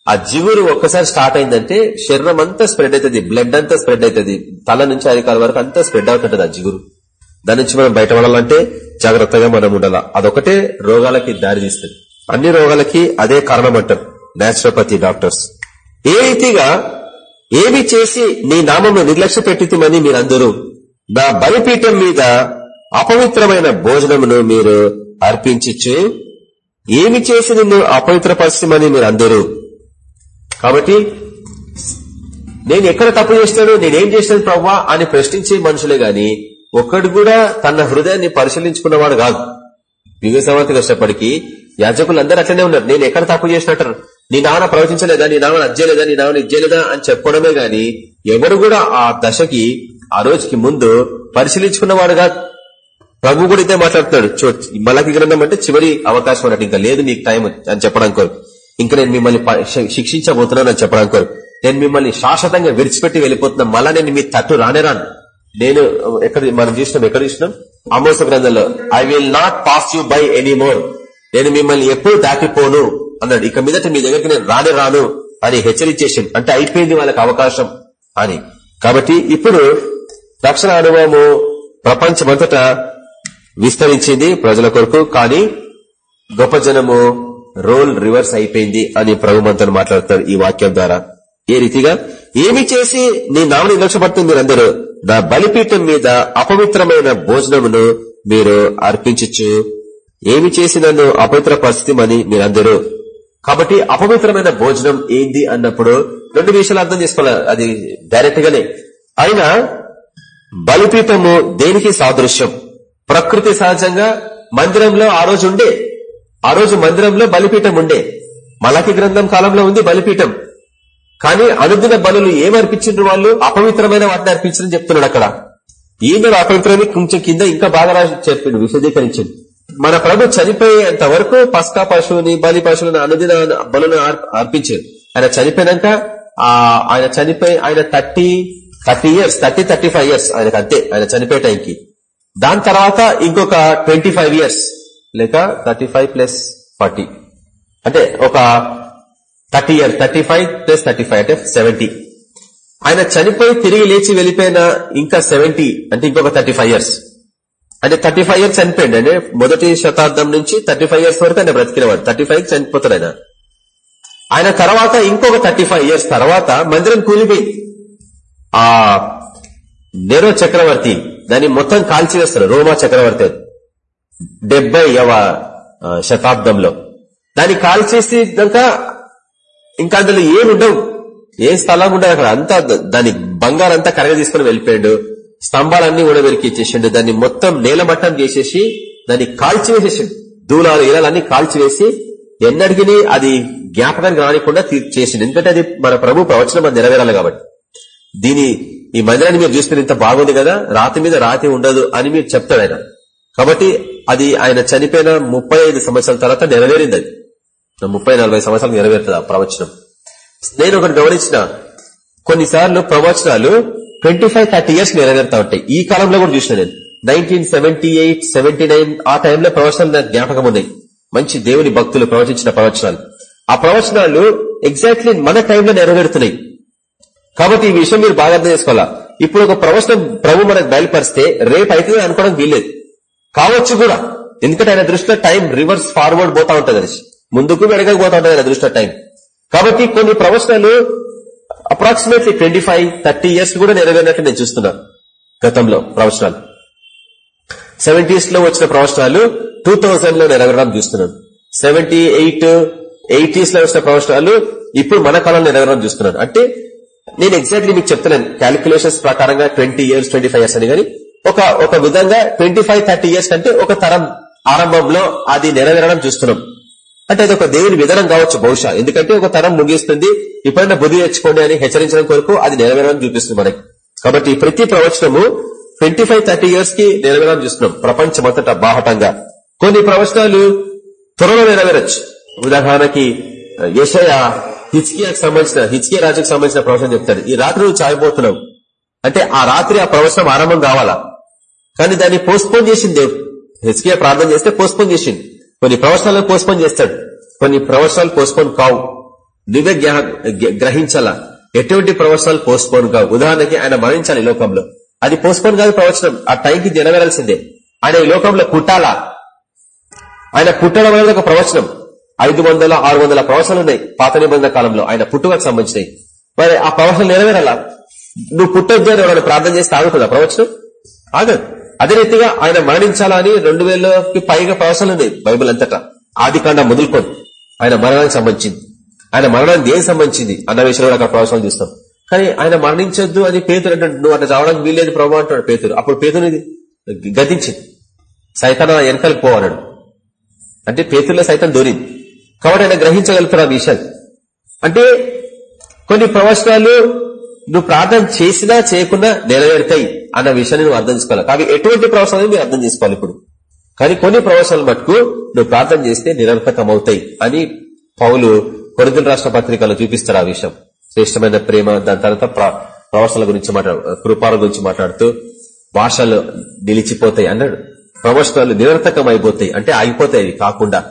ఆ జిగురు ఒక్కసారి స్టార్ట్ అయిందంటే శరీరం అంతా స్ప్రెడ్ అవుతుంది. బ్లడ్ అంతా స్ప్రెడ్ అవుతుంది. తల నుంచి అధికారుల వరకు అంతా స్ప్రెడ్ అవుతుంటది ఆ జిగురు. దాని నుంచి మనం బయటపడాలంటే జాగ్రత్తగా మనం ఉండాలా. అదొకటే రోగాలకి దారి తీస్తుంది. అన్ని రోగాలకి అదే కారణం అంటారు నేచురోపతి డాక్టర్స్ ఏ రీతిగా ఏమి చేసి నీ నామంలో నిర్లక్ష్య పెట్టితమని మీరందరూ నా బలిపీఠం మీద అపవిత్రమైన భోజనమును మీరు అర్పించచ్చు ఏమి చేసి నిన్ను అపవిత్రపరచమని అందరూ. కాబట్టి నేను ఎక్కడ తప్పు చేస్తాను నేనేం చేస్తాను ప్రవ్వా అని ప్రశ్నించే మనుషులే గాని ఒక్కడు కూడా తన హృదయాన్ని పరిశీలించుకున్నవాడు కాదు. యుగ సమాప్తి వచ్చేప్పటికీ యాజకులందరూ అట్లనే ఉన్నారు. నేను ఎక్కడ తప్పు చేసినట్టు? నీ నాన్న ప్రవచించలేదా? నీ నాన్న అజ్జలేదా నీ నాన్న ఇజ్జలేదా అని చెప్పడమే గాని ఎవరు కూడా ఆ దశకి ఆ రోజుకి ముందు పరిశీలించుకున్నవాడు కాదు. ప్రభు కూడా ఇదే మాట్లాడుతున్నాడు. చూ మలకి గ్రంథం అంటే చివరి అవకాశం అన్నట్టు ఇంకా లేదు నీకు టైం అని చెప్పడం కోరు ఇంకా నేను మిమ్మల్ని శిక్షించబోతున్నాను అని చెప్పడం కోరు నేను మిమ్మల్ని శాశ్వతంగా విడిచిపెట్టి వెళ్ళిపోతున్నా మళ్ళా నేను మీ తట్టు రానే రాను. నేను ఎక్కడ మనం చూసినాం ఎక్కడ చూసినాం? అమోస గ్రంథంలో I will not pass you by any more నేను మిమ్మల్ని ఎప్పుడు దాటిపోను అన్నాడు. ఇక మీదట మీ దగ్గరికి నేను రానే రాను అని హెచ్చరించేసి అంటే అయిపోయింది వాళ్ళకి అవకాశం అని. కాబట్టి ఇప్పుడు రక్షణ అనుభవము ప్రపంచమంతటా విస్తరించింది ప్రజల కొరకు కానీ గొప్ప జనము రోల్ రివర్స్ అయిపోయింది అని ప్రభు మాట్లాడుతారు మాట్లాడతారు ఈ వాక్యం ద్వారా. ఏ రీతిగా? ఏమి చేసి నీ నామని నిర్లక్ష్యపడుతుంది మీరందరూ? నా బలిపీఠం మీద అపవిత్రమైన భోజనమును మీరు అర్పించచ్చు ఏమి చేసి నన్ను అపవిత్ర పరిస్థితి మీరందరూ? కాబట్టి అపవిత్రమైన భోజనం ఏంది అన్నప్పుడు రెండు విషయాలు అర్థం చేసుకోవాలి అది డైరెక్ట్ గానే. అయినా బలిపీఠము దేనికి సాదృశ్యం? ప్రకృతి సహజంగా మందిరంలో ఆ రోజు ఉండే ఆ రోజు మందిరంలో బలిపీఠం ఉండే. మలకి గ్రంథం కాలంలో ఉంది బలిపీఠం. కానీ అనుదిన బలులు ఏమర్పించారు వాళ్ళు? అపవిత్రమైన వాటిని అర్పించారని చెప్తున్నాడు అక్కడ. ఈయన అపవిత్రని కొంచెం కింద ఇంకా బాగా చెప్పిండు విశదీకరించింది మన ప్రభు చనిపోయేంత వరకు పస్కా పశువుని బలి పశువుని అనుదిన బలును అర్పించారు ఆయన చనిపోయినాక ఆయన చనిపోయి ఆయన thirty thirty years thirty thirty five years ఆయనకు అంతే ఆయన చనిపోయే టైంకి. దాని తర్వాత ఇంకొక ట్వంటీ ఫైవ్ ఇయర్స్ లేక థర్టీ ఫైవ్ ప్లస్ ఫార్టీ అంటే ఒక thirty year thirty five plus thirty five అంటే సెవెంటీ ఆయన చనిపోయి తిరిగి లేచి వెళ్ళిపోయిన ఇంకా సెవెంటీ అంటే ఇంకొక థర్టీ ఫైవ్ ఇయర్స్ అంటే థర్టీ ఫైవ్ ఇయర్స్ చనిపోయింది అంటే మొదటి శతాబ్దం నుంచి థర్టీ ఫైవ్ ఇయర్స్ వరకు ఆయన బ్రతికినవాడు. థర్టీ ఫైవ్ చనిపోతాడు ఆయన. ఆయన తర్వాత ఇంకొక థర్టీ ఫైవ్ ఇయర్స్ తర్వాత మందిరం కూలిపోయింది. ఆ నెరో చక్రవర్తి దాన్ని మొత్తం కాల్చివేస్తాడు రోమా చక్రవర్తి డెబ్బై డెబ్బైవ శతాబ్దంలో. దాన్ని కాల్చేసినాక ఇంకా అందులో ఏముండవు. ఏ స్థలం ఉండదు అక్కడ. అంతా దాని బంగారం అంతా కరగ తీసుకుని వెళ్ళిపోయాడు. స్తంభాలన్నీ కూడా వెలికిచ్చేసిండు దాన్ని మొత్తం నేలమట్టం చేసేసి దాన్ని కాల్చివేసేసిండు. దూలాలు ఇలాలన్నీ కాల్చివేసి ఎన్నడికి అది జ్ఞాపకానికి రానికుండా తీ- చేసిండు ఎందుకంటే అది మన ప్రభు ప్రవచనం అది నెరవేరాలి కాబట్టి. దీని ఈ మందిరాన్ని మీరు చూస్తే ఇంత బాగుంది కదా? రాతి మీద రాతి ఉండదు అని మీరు చెప్తాడు ఆయన. కాబట్టి అది ఆయన చనిపోయిన ముప్పై సంవత్సరాల తర్వాత నెరవేరింది అది. ముప్పై నలభై సంవత్సరాలు నెరవేరుతుంది ఆ ప్రవచనం. నేను ఒకటి గమనించిన కొన్నిసార్లు ప్రవచనాలు ట్వంటీ ఫైవ్ థర్టీ ఇయర్స్ నెరవేరుతా ఉంటాయి. ఈ కాలంలో కూడా చూసిన నేను. Nineteen seventy eight seventy nine ఆ టైంలో ప్రవచనాలు నాకు జ్ఞాపకం ఉన్నాయి. మంచి దేవుని భక్తులు ప్రవచించిన ప్రవచనాలు. ఆ ప్రవచనాలు ఎగ్జాక్ట్లీ మన టైంలో నెరవేరుతున్నాయి. కాబట్టి ఈ విషయం మీరు బాగా అర్థం చేసుకోవాలా? ఇప్పుడు ఒక ప్రవచనం ప్రభు మనకు బయలుపరిస్తే రేపు అయితే అనుకోవడం వీల్లేదు. కావచ్చు కూడా. ఎందుకంటే ఆయన దృష్టిలో టైం రివర్స్ ఫార్వర్డ్ పోతా ఉంటది ముందుకు వెనకకు పోతా ఉంటుంది ఆయన దృష్టిలో టైం. కాబట్టి కొన్ని ప్రవచనాలు approximately twenty five thirty years కూడా నెరవేరినట్లు నేను చూస్తున్నాను గతంలో ప్రవచనాలు. సెవెంటీస్లో వచ్చిన ప్రవచనాలు టూ థౌజండ్లో నెరవేరడం చూస్తున్నాను. సెవెంటీ ఎయిట్ ఎయిటీస్లో వచ్చిన ప్రవచనాలు ఇప్పుడు మన కాలంలో నెరవేరడం చూస్తున్నాను. అంటే నేను ఎగ్జాక్ట్లీ మీకు చెప్తున్నాను. క్యాలిక్యులేషన్స్ ప్రకారంగా twenty years twenty five years అని. కానీ ఒక ఒక విధంగా ట్వంటీ ఫైవ్ థర్టీ ఇయర్స్ కంటే ఒక తరం ఆరంభంలో అది నెరవేరడం చూస్తున్నాం. అంటే అది ఒక దేవుని విధానం కావచ్చు బహుశా. ఎందుకంటే ఒక తరం ముగిస్తుంది ఇప్పుడైనా బుద్ధి తెచ్చుకోండి అని హెచ్చరించడం కొరకు అది నెరవేరడం చూపిస్తుంది మనకి. కాబట్టి ప్రతి ప్రవచనము ట్వంటీ ఫైవ్ థర్టీ ఇయర్స్కి నెరవేరడం చూస్తున్నాం ప్రపంచమంతటా బాహటంగా. కొన్ని ప్రవచనాలు త్వరలో నెరవేరచ్చు. ఉదాహరణకి యశయ హిచ్కియాకి సంబంధించిన హిచ్కియా రాజుకు సంబంధించిన ప్రవచనం చెప్తాడు. ఈ రాత్రి నువ్వు చాయిపోతున్నావు అంటే ఆ రాత్రి ఆ ప్రవచనం ఆరంభం కావాలా? కానీ దాన్ని పోస్ట్పోన్ చేసింది హెచ్కియా ప్రార్థన చేస్తే పోస్ట్పోన్ చేసింది కొన్ని ప్రవచనాలను పోస్ట్పోన్ చేస్తాడు. కొన్ని ప్రవచనాలు పోస్ట్పోన్ కావు. నువ్వే గ్రహించాలా? ఎటువంటి ప్రవచనాలు పోస్ట్పోన్ కావు? ఉదాహరణకి ఆయన మరణించాలి ఈ లోకంలో. అది పోస్ట్పోన్ కాదు ప్రవచనం. ఆ టైంకి నెరవేరాల్సిందే. ఆయన ఈ లోకంలో పుట్టాలా? ఆయన పుట్టడం అనేది ఒక ప్రవచనం. ఐదు వందల ఆరు వందల ప్రవచనాలు ఉన్నాయి. పాత నిబంధన కాలంలో ఆయన పుట్టుకకు సంబంధించినవి. మరి ఆ ప్రవచనం నెరవేరాల? నువ్వు పుట్టొద్దు అని ఎవరైనా ప్రార్థన చేస్తే ఆగుతుందా ప్రవచనం? ఆగదు. అదే రీతిగా ఆయన మరణించాలని రెండు వేలకి పైగా ప్రవచనాలు ఉన్నాయి బైబుల్ అంతటా. ఆది కాండ ఆయన మరణానికి సంబంధించింది. ఆయన మరణానికి దేనికి సంబంధించింది? అన్న విషయంలో అక్కడ ప్రవచనాలు చూస్తాం కానీ ఆయన మరణించొద్దు అని పేతురు అంటాడు. నువ్వు అట్లా చావడానికి వీల్లేదు ప్రభు అంటాడు పేతురు. అప్పుడు పేతుని గతించింది. సైతాన్ వెనకాలకు పోవాలడు అంటే పేతుల్లో సైతం దూరింది కాబట్టి ఆయన గ్రహించగలుగుతారు ఆ విషయాలు అంటే కొన్ని ప్రవచనాలు నువ్వు ప్రార్థన చేసినా చేయకుండా నెరవేరుతాయి అన్న విషయాన్ని నువ్వు అర్థం చేసుకోవాలి. అవి ఎటువంటి ప్రవచనాలు మీరు అర్థం చేసుకోవాలి ఇప్పుడు. కానీ కొన్ని ప్రవచనాలు మటుకు నువ్వు ప్రార్థన చేస్తే నిరర్థకం అవుతాయి అని పౌలు కొడుకుల రాష్ట్ర పత్రికలో చూపిస్తారు ఆ విషయం. శ్రేష్టమైన ప్రేమ దాని తర్వాత ప్రవచనాల గురించి మాట్లాడు కృపాల గురించి మాట్లాడుతూ భాషలు నిలిచిపోతాయి అన్నాడు. ప్రవచనాలు నిరర్థకం అయిపోతాయి అంటే ఆగిపోతాయి కాకుండా.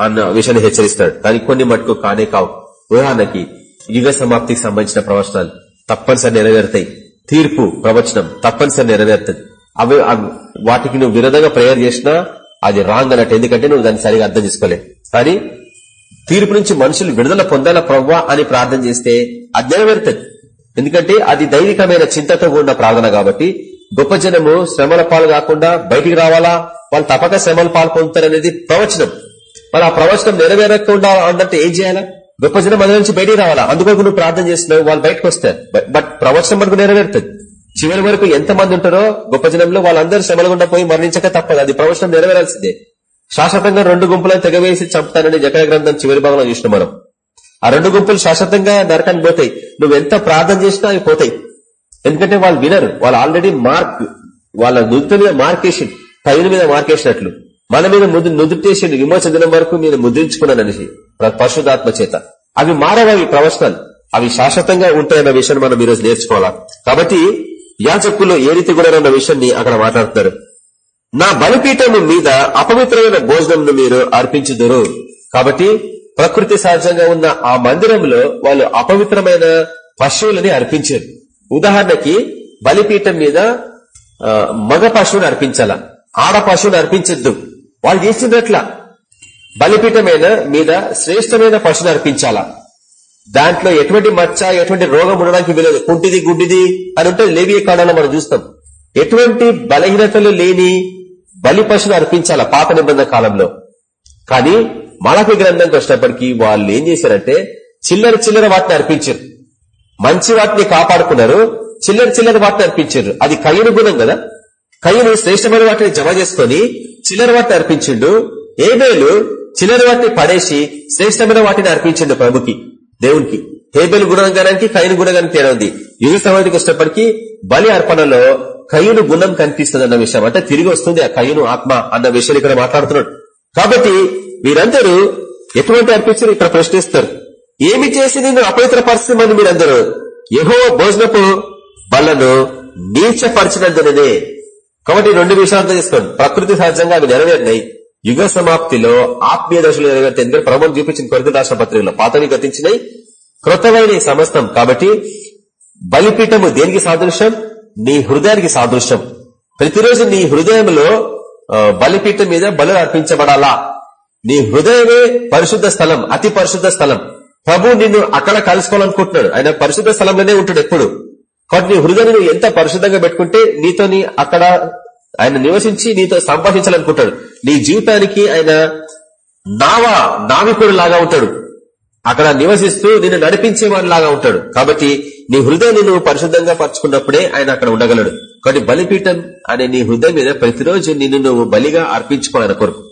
అన్న విషయాన్ని హెచ్చరిస్తాడు. కానీ కొన్ని మటుకు కానే కావు. ఉదాహరణకి యుగ సమాప్తికి సంబంధించిన ప్రవచనాలు తప్పనిసరి నెరవేరుతాయి. తీర్పు ప్రవచనం తప్పనిసరి నెరవేరుతుంది. అవి వాటికి నువ్వు విరోధంగా ప్రేయర్ చేసినా అది రాంగ్ అన్నట్టు. ఎందుకంటే నువ్వు దాన్ని సరిగా అర్థం చేసుకోలేదు కానీ తీర్పు నుంచి మనుషులు విడుదల పొందాల ప్రవ్వా అని ప్రార్థన చేస్తే అది నెరవేరుతుంది. ఎందుకంటే అది దైవికమైన చింతతో కూడిన ప్రార్థన కాబట్టి గొప్ప జనము శ్రమల పాలు కాకుండా బయటికి రావాలా? వాళ్ళు తప్పక శ్రమల పాలు పొందుతారనేది ప్రవచనం. మరి ఆ ప్రవచనం నెరవేరకుండా అన్నట్టు ఏం చేయాలా? గొప్ప జనం మన నుంచి బయటికి రావాలా? అందుకొరకు నువ్వు ప్రార్థన చేస్తున్నావు వాళ్ళు బయటకు వస్తారు. బట్ ప్రవచనం మనకు నెరవేరుతుంది. చివరి వరకు ఎంత మంది ఉంటారో గొప్ప జనంలో వాళ్ళందరూ శ్రమలుగుండా పోయి మరణించక తప్పదు. అది ప్రవచనం నెరవేరాల్సిందే. శాశ్వతంగా రెండు గుంపులను తెగవేసి చంపుతానని జకర గ్రంథం చివరి భాగంలో చూసిన మనం. ఆ రెండు గుంపులు శాశ్వతంగా నరకానికి పోతాయి. నువ్వు ఎంత ప్రార్థన చేసినా అవి పోతాయి. ఎందుకంటే వాళ్ళు వినరు. వాళ్ళు ఆల్రెడీ మార్క్ వాళ్ళ నుదుటి మీద మార్కేసి పైన మీద మార్కేసినట్లు మన మీద ముందు నుదుటేసిండు విమోచన దినం వరకు మీరు ముద్రించుకున్నాను అనేసి పరిశుధాత్మ చేత. అవి మారవవి ప్రవచనాలు. అవి శాశ్వతంగా ఉంటాయన్న విషయాన్ని మనం ఈరోజు నేర్చుకోవాలా? కాబట్టి యాచకులు ఏ రీతి కూడా అన్న విషయాన్ని అక్కడ మాట్లాడుతున్నారు. నా బలిపీఠము మీద అపవిత్రమైన భోజనం మీరు అర్పించుదురు. కాబట్టి ప్రకృతి సహజంగా ఉన్న ఆ మందిరంలో వాళ్ళు అపవిత్రమైన పశువులని అర్పించారు. ఉదాహరణకి బలిపీఠం మీద మగ పశువుని అర్పించాల? ఆడ పశువుని అర్పించద్దు. వాళ్ళు చేసినట్ల బలిపీఠమైన మీద శ్రేష్టమైన పశువుని అర్పించాలా? దాంట్లో ఎటువంటి మచ్చ ఎటువంటి రోగం ఉండడానికి వీలదు. కుంటిది గుడ్డిది అని ఉంటే లేవి కాలంలో మనం చూస్తాం. ఎటువంటి బలహీనతలు లేని బలి పశువులు అర్పించాల పాత నిబంధన కాలంలో? కానీ మాలకి గ్రంథంకి వచ్చినప్పటికీ వాళ్ళు ఏం చేశారంటే చిల్లర చిల్లర వాటిని అర్పించారు. మంచి వాటిని కాపాడుకున్నారు. చిల్లర చిల్లర వాటిని అర్పించారు. అది కయ్యను గుణం కదా? కయ్యను శ్రేష్టమైన వాటిని జమ చేసుకుని చిల్లర వాటిని అర్పించిండు. ఏబేలు చిల్లర వాటిని పడేసి శ్రేష్టమైన వాటిని అర్పించిండు ప్రభుకి దేవునికి. హేబెల్ గుణగానానికి కయ్యను గుణగానికి తేడా ఉంది యుగ సమాధికి వచ్చినప్పటికీ బలి అర్పణలో కయ్యను గుణం కనిపిస్తుంది అన్న విషయం. అంటే తిరిగి వస్తుంది ఆ కయ్యను ఆత్మ అన్న విషయాన్ని ఇక్కడ మాట్లాడుతున్నాడు. కాబట్టి వీరందరూ ఎటువంటి అర్పించారు ఇక్కడ ప్రశ్నిస్తారు? ఏమి చేసి నేను అపవిత్ర పరిస్థితి మీరందరూ? యహో భోజనపు బలను నీచపరిచినందుననే కాబట్టి రెండు విషయాలు అర్థం చేసుకోండి. ప్రకృతి సహజంగా అవి నెరవేరినాయి. యుగ సమాప్తిలో ఆత్మీయ దశలు ఎందుకంటే ప్రభుత్వం చూపించిన కొరత రాష్ట్ర పత్రికలో పాతని గతించినాయి. కృతమైన సమస్తం కాబట్టి బలిపీఠము దేనికి సాదృశ్యం? నీ హృదయానికి సాదృశ్యం. ప్రతిరోజు నీ హృదయంలో ఆ, బలిపీఠం మీద బలు అర్పించబడాలా? నీ హృదయమే పరిశుద్ధ స్థలం అతి పరిశుద్ధ స్థలం. ప్రభు నిన్ను అక్కడ కలుసుకోవాలనుకుంటున్నాడు. ఆయన పరిశుద్ధ స్థలంలోనే ఉంటాడు ఎప్పుడు? కాబట్టి నీ నువ్వు ఎంత పరిశుద్ధంగా పెట్టుకుంటే నీతోని అక్కడ ఆయన నివసించి నీతో సంభాషించాలనుకుంటాడు నీ జీవితానికి ఆయన నావ నావికుడు లాగా ఉంటాడు. అక్కడ నివసిస్తూ నిన్ను నడిపించేవాడు లాగా ఉంటాడు. కాబట్టి నీ హృదయాన్ని నువ్వు పరిశుద్ధంగా పరచుకున్నప్పుడే ఆయన అక్కడ ఉండగలడు. కాబట్టి బలిపీఠం అనే నీ హృదయం మీద ప్రతిరోజు నిన్ను నువ్వు బలిగా అర్పించుకోవాలని కొరకు.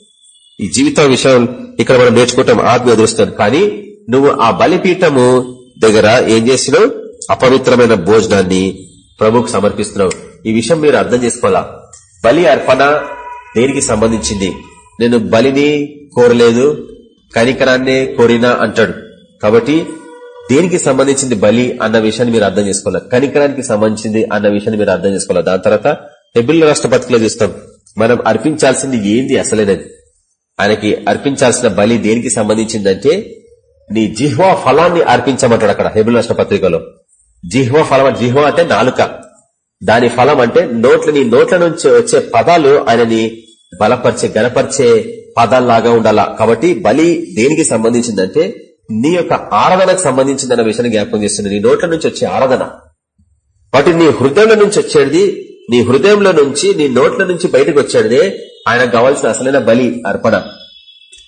ఈ జీవిత విషయం ఇక్కడ మనం నేర్చుకుంటాం ఆత్మీయ దృష్టి కానీ నువ్వు ఆ బలిపీఠము దగ్గర ఏం చేసినావు? అపవిత్రమైన భోజనాన్ని ప్రభుకు సమర్పిస్తున్నావు. ఈ విషయం మీరు అర్థం చేసుకోవాలా? బలి అర్పణ దేనికి సంబంధించింది? నేను బలిని కోరలేదు కనికరాన్నే కోరినా అంటాడు. కాబట్టి దేనికి సంబంధించింది బలి అన్న విషయాన్ని మీరు అర్థం చేసుకోవాలి? కనికరానికి సంబంధించింది అన్న విషయాన్ని మీరు అర్థం చేసుకోవాలి? దాని తర్వాత హెబిల్ రాష్ట్ర చూస్తాం. మనం అర్పించాల్సింది ఏంది అసలేనది? ఆయనకి అర్పించాల్సిన బలి దేనికి సంబంధించిందంటే నీ జిహ్వా ఫలాన్ని అర్పించమంటాడు అక్కడ హెబిల్ రాష్ట్ర పత్రికలో. జిహ్వ ఫలం జిహ్వ అంటే నాలుక. దాని ఫలం అంటే నోట్ల నీ నోట్ల నుంచి వచ్చే పదాలు ఆయనని బలపరిచే గనపరిచే పదాల్లాగా ఉండాలా. కాబట్టి బలి దేనికి సంబంధించిందంటే నీ యొక్క ఆరాధనకు సంబంధించిందన్న విషయాన్ని జ్ఞాపకం చేస్తుంది. నీ నోట్ల నుంచి వచ్చే ఆరాధన. వాటి నీ హృదయంలో నుంచి వచ్చేది నీ హృదయంలో నుంచి నీ నోట్ల నుంచి బయటకు వచ్చేదే ఆయనకు కావాల్సిన అసలైన బలి అర్పణ.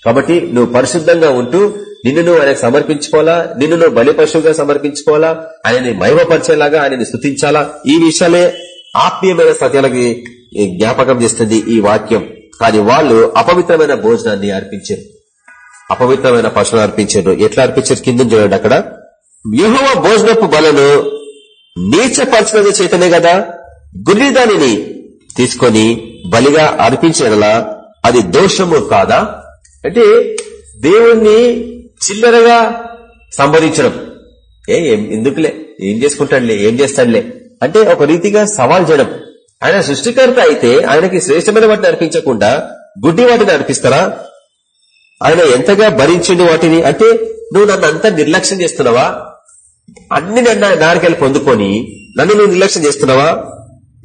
కాబట్టి నువ్వు పరిశుద్ధంగా ఉంటూ నిన్ను నువ్వు ఆయనకు సమర్పించుకోవాలా? నిన్ను నువ్వు బలి పశువుగా సమర్పించుకోవాలా? ఆయనని మహిమపరిచేలాగా ఆయనని స్థుతించాలా? ఈ విషయాలే ఆత్మీయమైన సత్యాలకి జ్ఞాపకం చేస్తుంది ఈ వాక్యం. కానీ వాళ్ళు అపవిత్రమైన భోజనాన్ని అర్పించారు. అపవిత్రమైన పశువులు అర్పించారు. ఎట్లా అర్పించారు? కింద చూడండి అక్కడ. వ్యూహవ భోజనపు బలను నీచపరచిన చేతనే కదా? గురి దానిని తీసుకొని బలిగా అర్పించడలా అది దోషము కాదా? అంటే దేవుణ్ణి చిల్లరగా సంబోధించడం. ఏ ఏం- ఎందుకులే? ఏం చేసుకుంటాడులే? ఏం చేస్తాడులే? అంటే ఒక రీతిగా సవాల్ చేయడం. ఆయన సృష్టికర్త అయితే ఆయనకి శ్రేష్టమైన వాటిని అర్పించకుండా గుడ్డి వాటిని అర్పిస్తారా? ఆయన ఎంతగా భరించిండు వాటిని? అంటే నువ్వు నన్ను అంతా నిర్లక్ష్యం చేస్తున్నావా? అన్ని నన్ను నారికలు పొందుకొని నన్ను నువ్వు నిర్లక్ష్యం చేస్తున్నావా?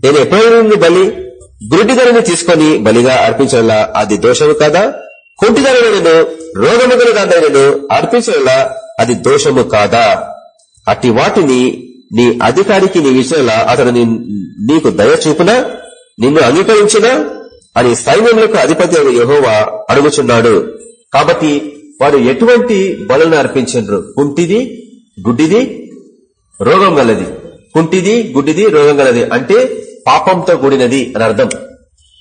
నేను ఎప్పుడైనా నిన్ను బలి గురుడిధరని తీసుకొని బలిగా అర్పించడంలా అది దోషము కాదా? కుంటిధరలను రోగము గల దాన్ని అది దోషము కాదా? అట్టి వాటిని నీ అధికారికి నీ విషయంలో అతడు నీకు దయ చూపునా? నిన్ను అంగీకరించినా? అని సైన్యములకు అధిపతి అయిన యహోవా అడుగుచున్నాడు. కాబట్టి వారు ఎటువంటి బలులను అర్పించారు కుంటిది గుడ్డిది రోగం గలది. కుంటిది గుడ్డిది రోగం గలది అంటే పాపంతో కూడినది అని అర్థం.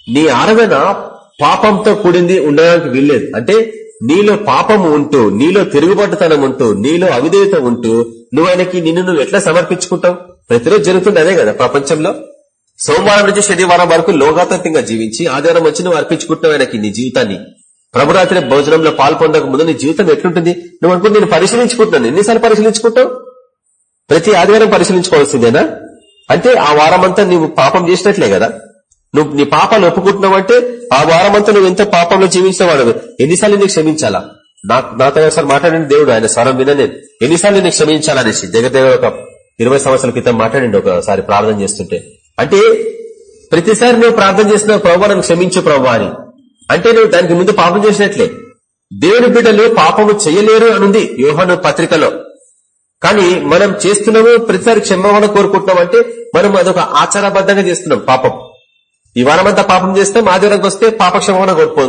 నీ ఆరాధన పాపంతో కూడింది ఉండడానికి వీల్లేదు. అంటే నీలో పాపము ఉంటూ నీలో తిరుగుబాటుతనం ఉంటూ నీలో అవిధేయత ఉంటూ నువ్వు ఆయనకి నిన్ను నువ్వు ఎట్లా సమర్పించుకుంటావు? ప్రతిరోజు జరుగుతుంది అదే కదా ప్రపంచంలో. సోమవారం నుంచి శనివారం వరకు లోకాతత్వంగా జీవించి ఆదివారం వచ్చి నువ్వు అర్పించుకుంటున్నావు ఆయనకి నీ జీవితాన్ని. ప్రభురాత్రి భోజనంలో పాల్పొందక ముందు నీ జీవితం ఎట్లుంటుంది? నువ్వు అనుకుంటే నేను పరిశీలించుకుంటున్నాను. ఎన్నిసార్లు పరిశీలించుకుంటావు? ప్రతి ఆదివారం పరిశీలించుకోవాల్సిందేనా? అంటే ఆ వారం అంతా నువ్వు పాపం చేసినట్లే కదా. నువ్వు నీ పాపాలు ఒప్పుకుంటున్నావు అంటే ఆ వారమంతా నువ్వు ఎంత పాపంలో జీవించినవాడు ఎన్నిసార్లు నీకు క్షమించాలా? నాకు నాతో ఒకసారి మాట్లాడిన దేవుడు ఆయన స్వరం వినలేదు. ఎన్నిసార్లు నీకు క్షమించాలనేసి దగ్గర దగ్గర ఒక ఇరవై సంవత్సరాల క్రితం మాట్లాడండి ఒకసారి ప్రార్థన చేస్తుంటే. అంటే ప్రతిసారి నువ్వు ప్రార్థన చేసిన ప్రభావ నన్ను క్షమించు ప్రభా అని. అంటే నువ్వు దానికి ముందు పాపం చేసినట్లే. దేవుని బిడ్డలు పాపము చేయలేరు అనుంది యోహాను పత్రికలో. కానీ మనం చేస్తున్నాము ప్రతిసారి క్షమాపణ కోరుకుంటున్నాం అంటే మనం అదొక ఆచారబద్ధంగా చేస్తున్నాం పాపం. ఈ వారమంతా పాపం మా దగ్గరకు వస్తే పాప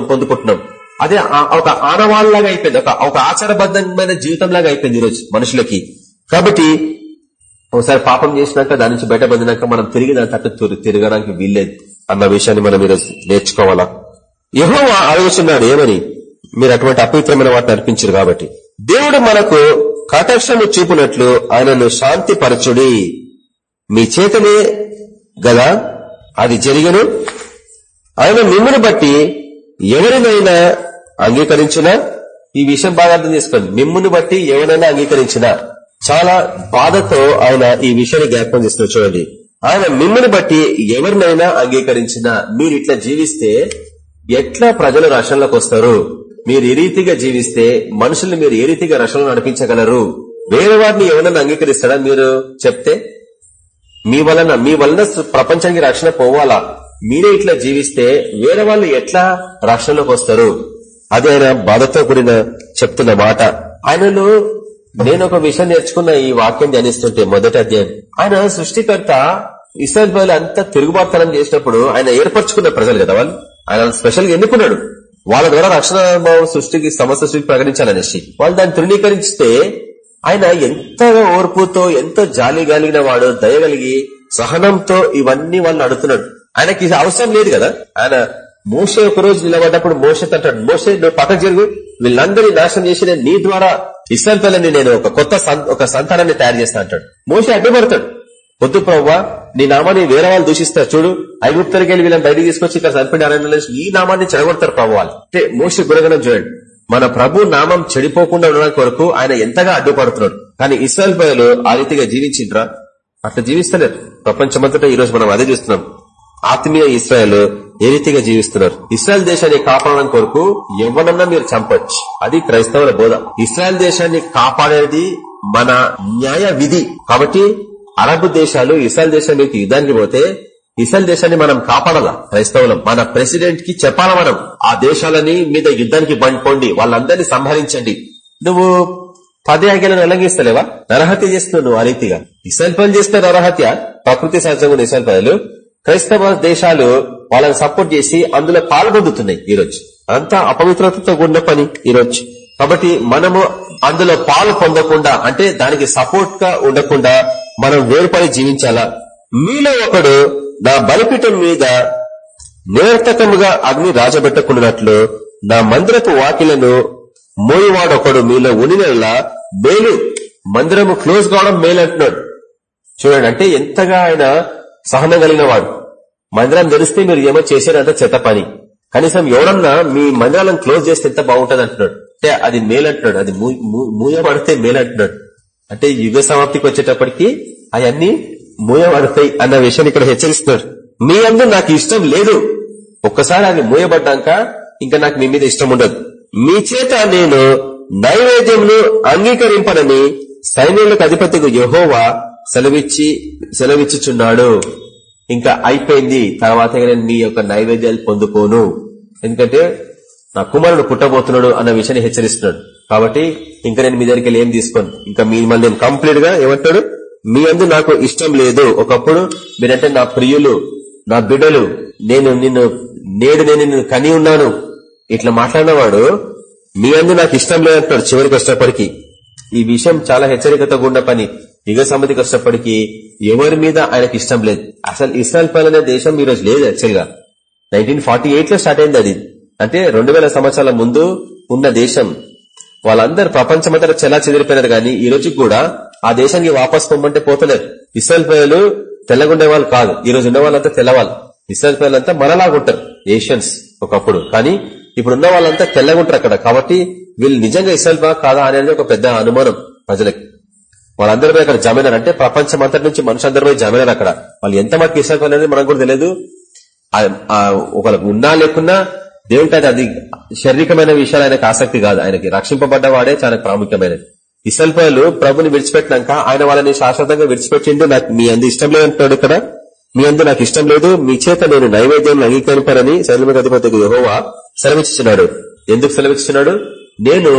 పొందుకుంటున్నాం. అదే ఒక ఆనవాళ్ళలాగా అయిపోయింది. ఒక ఒక ఆచారబద్ధమైన జీవితం లాగా అయిపోయింది ఈరోజు మనుషులకి. కాబట్టి ఒకసారి పాపం చేసినాక దాని నుంచి బయటపడినాక మనం తిరిగి దాని తట్టు తిరు- తిరగడానికి వీల్లేదు. అన్న విషయాన్ని మనం ఈరోజు నేర్చుకోవాలా? ఎవరో ఆలోచిస్తున్నాడు ఏమని? మీరు అటువంటి అపవిత్రమైన వాటిని అర్పించారు కాబట్టి. దేవుడు మనకు కటక్షను చూపినట్లు ఆయనను శాంతి పరచుడి మీ చేతనే గదా? అది జరిగను. ఆయన మిమ్మల్ని బట్టి ఎవరినైనా అంగీకరించినా ఈ విషయం బాగా అర్థం చేసుకోండి. మిమ్ముని బట్టి ఎవరైనా అంగీకరించినా చాలా బాధతో ఆయన ఈ విషయాన్ని జ్ఞాపకం చేస్తున్నారు. చూడండి. ఆయన మిమ్మల్ని బట్టి ఎవరినైనా అంగీకరించినా మీరు ఇట్లా జీవిస్తే ఎట్లా ప్రజలు రక్షణలోకి వస్తారు? మీరు ఏ రీతిగా జీవిస్తే మనుషుల్ని మీరు ఏ రీతిగా రక్షణలో నడిపించగలరు? వేరే వారిని ఎవరైనా అంగీకరిస్తాడా మీరు? చెప్తే మీ వలన మీ వలన ప్రపంచానికి రక్షణ పోవాలా? మీరే ఇట్లా జీవిస్తే వేరే వాళ్ళు ఎట్లా రక్షణలోకి వస్తారు? అది ఆయన బాధతో కూడిన చెప్తున్న మాట. ఆయనలో నేను ఒక విషయం నేర్చుకున్న ఈ వాక్యం ధ్యానిస్తుంటే మొదటి అధ్యాయం. ఆయన సృష్టికర్త ఇస్రాయల్ అంతా తిరుగుబాటుతనం చేసినప్పుడు ఆయన ఏర్పరచుకున్న ప్రజలు కదా వాళ్ళు? ఆయన స్పెషల్గా ఎన్నుకున్నాడు? వాళ్ళ ద్వారా రక్షణ సృష్టికి సమస్య సృష్టికి ప్రకటించాలనేసి. వాళ్ళు దాన్ని తృణీకరిస్తే ఆయన ఎంతగా ఓర్పుతో ఎంతో జాలి కలిగిన వాడు దయగలిగి సహనంతో ఇవన్నీ వాళ్ళు అడుగుతున్నాడు. ఆయనకి ఇది అవసరం లేదు కదా? ఆయన మోసే ఒక రోజు నిలబడ్డప్పుడు మోసే అంటాడు మోసే నువ్వు పక్కకు జరుగు. వీళ్ళందరినీ నాశనం చేసి నీ ద్వారా ఇసంతలని నేను ఒక కొత్త ఒక సంతానాన్ని తయారు చేస్తా అంటాడు. మోసే అడ్డుపడతాడు. వద్దు ప్రవ్వా నీ నామాన్ని వేరే వాళ్ళు దూషిస్తారు. చూడు ఐగుప్తరికి వెళ్ళి వీళ్ళని బయట తీసుకొచ్చి ఇక్కడ చనిపోయిన అరణ్యంలో ఈ నామాన్ని చెడగొడతారు ప్రభు వాళ్ళు అంటే మోస గుణగణం చూడండి. మన ప్రభు నామం చెడిపోకుండా ఉండడానికి కొరకు ఆయన ఎంతగా అడ్డుపడుతున్నాడు. కానీ ఇస్రాయల్ ప్రజలు ఆ రీతిగా జీవించిండ్రా? అట్లా జీవిస్తలేరు. ప్రపంచమంతటా ఈ రోజు మనం అదే చూస్తున్నాం. ఆత్మీయ ఇస్రాయల్ ఏ రీతిగా జీవిస్తున్నారు? ఇస్రాయల్ దేశాన్ని కాపాడడం కొరకు ఎవరన్నా మీరు చంపొచ్చు. అది క్రైస్తవుల బోధ. ఇస్రాయల్ దేశాన్ని కాపాడేది మన న్యాయ విధి కాబట్టి అరబ్ దేశాలు ఇస్రాయల్ దేశం మీకు యుద్ధానికి పోతే ఇస్రాయల్ దేశాన్ని మనం కాపాడాలా క్రైస్తవులం. మన ప్రెసిడెంట్కి చెప్పాలా మనం ఆ దేశాలని మీద యుద్ధానికి బండిపోండి వాళ్ళందరినీ సంహరించండి. నువ్వు పదే ఆజ్ఞలను ఉల్లంఘిస్తలేవా? నరహత్య చేస్తున్నావు నువ్వు ఆ రీతిగా. ఇస్రాయల్ పనులు చేస్తే నరహత్య ప్రకృతి సహజంగా ఇస్రాయల్ క్రైస్తవ దేశాలు వాళ్ళని సపోర్ట్ చేసి అందులో పాల్గొందుతున్నాయి ఈ రోజు అంతా అపవిత్రతతో కూడిన పని ఈరోజు. కాబట్టి మనము అందులో పాలు పొందకుండా అంటే దానికి సపోర్ట్గా ఉండకుండా మనం వేరుపడి జీవించాలా? మీలో ఒకడు నా బలిపీఠం మీద నిరర్థకముగా అగ్ని రాజబెట్టకున్నట్లు నా మందిరపు వాకిలను మోయివాడొకడు మీలో ఉనినలా మేలు మందిరము క్లోజ్ కావడం మేలు అంటున్నాడు చూడండి అంటే ఎంతగా ఆయన సహనం కలిగిన వాడు మందిరం తెరిస్తే మీరు ఏమో చేసేదంత చెత్త పని. కనీసం ఎవరన్నా మీ మందిరాలను క్లోజ్ చేస్తే ఎంత బాగుంటది అంటున్నాడు అంటే అది మేలు అంటున్నాడు అది మూ- మూ- మూయబడితే మేలు అంటున్నాడు అంటే యుగ సమాప్తికి వచ్చేటప్పటికి అవన్నీ మూయబడతాయి అన్న విషయాన్ని ఇక్కడ హెచ్చరిస్తున్నాడు మీ అందరూ నాకు ఇష్టం లేదు. ఒక్కసారి అది మూయబడ్డాక ఇంకా నాకు మీ మీద ఇష్టం ఉండదు. మీ చేత నేను నైవేద్యంను అంగీకరింపనని సైన్యులకు అధిపతికి యహోవా సెలవిచ్చి సెలవిచ్చుచున్నాడు. ఇంకా అయిపోయింది. తర్వాత నేను మీ యొక్క నైవేద్యాలు పొందుకోను. ఎందుకంటే నా కుమారుడు పుట్టబోతున్నాడు అన్న విషయాన్ని హెచ్చరిస్తున్నాడు. కాబట్టి ఇంకా నేను మీ దగ్గరికి వెళ్ళి ఏం తీసుకోను. ఇంకా మీ మళ్ళీ నేను కంప్లీట్గా ఏమంటాడు మీ అందు నాకు ఇష్టం లేదు. ఒకప్పుడు మీరంటే నా ప్రియులు నా బిడ్డలు నేను నిన్ను నేడు నేను నిన్ను కని ఉన్నాను. ఇట్లా మాట్లాడినవాడు మీ అందు నాకు ఇష్టం లేదంటున్నాడు చివరికి వచ్చినప్పటికీ ఈ విషయం చాలా హెచ్చరికతో ఉన్న పని. యుగ సమ్మతికి వచ్చినప్పటికీ ఎవరి మీద ఆయనకి ఇష్టం లేదు. అసలు ఇస్రాయల్ పాలనే దేశం ఈ రోజు లేదు యాక్చువల్గా. నైన్టీన్ ఫార్టీ ఎయిట్లో స్టార్ట్ అయింది అది. అంటే రెండు వేల సంవత్సరాల ముందు ఉన్న దేశం. వాళ్ళందరూ ప్రపంచమంతా చెలా చెదిరిపోయినారు కానీ ఈ రోజు కూడా ఆ దేశానికి వాపస్ పొమ్మంటే పోతలేరు ఇస్రాయల్ ప్రజలు తెల్లగుండే వాళ్ళు కాదు. ఈ రోజు ఉన్న వాళ్ళంతా తెల్లవాళ్ళు. ఇస్రాయల్ ప్రజలంతా మనలాగుంటారు ఏషియన్స్ ఒకప్పుడు. కానీ ఇప్పుడు ఉన్న వాళ్ళంతా తెల్లగుంటారు అక్కడ. కాబట్టి వీళ్ళు నిజంగా ఇస్రాయల్ బా కాదా అనేది ఒక పెద్ద అనుమానం ప్రజలకి. వాళ్ళందరూ అక్కడ జమైనారు అంటే ప్రపంచం అంతటి నుంచి మనుషులందరూ పోయి జమైనారు అక్కడ. వాళ్ళు ఎంత మటుకు ఇస్రాయల్ అనేది మనకు కూడా తెలియదు. ఆ- ఒకళ్ళకు ఉన్నా లేకున్నా దేవునికి అది అది శారీరకమైన విషయాలు ఆయనకు ఆసక్తి కాదు. ఆయనకి రక్షింపబడ్డ వాడే చాలా ప్రాముఖ్యమైనది. ఇసల్పాలు ప్రభుని విడిచిపెట్టినాక ఆయన వాళ్ళని శాశ్వతంగా విడిచిపెట్టిండు. నాకు మీ అందు ఇష్టం లేదంటున్నాడు ఇక్కడ. మీ అందు నాకు ఇష్టం లేదు. మీ చేత నేను నైవేద్యం అంగీకరింపానని శైలమిక అధిపతికి యెహోవా సెలవిస్తున్నాడు ఎందుకు సెలవిస్తున్నాడు నేను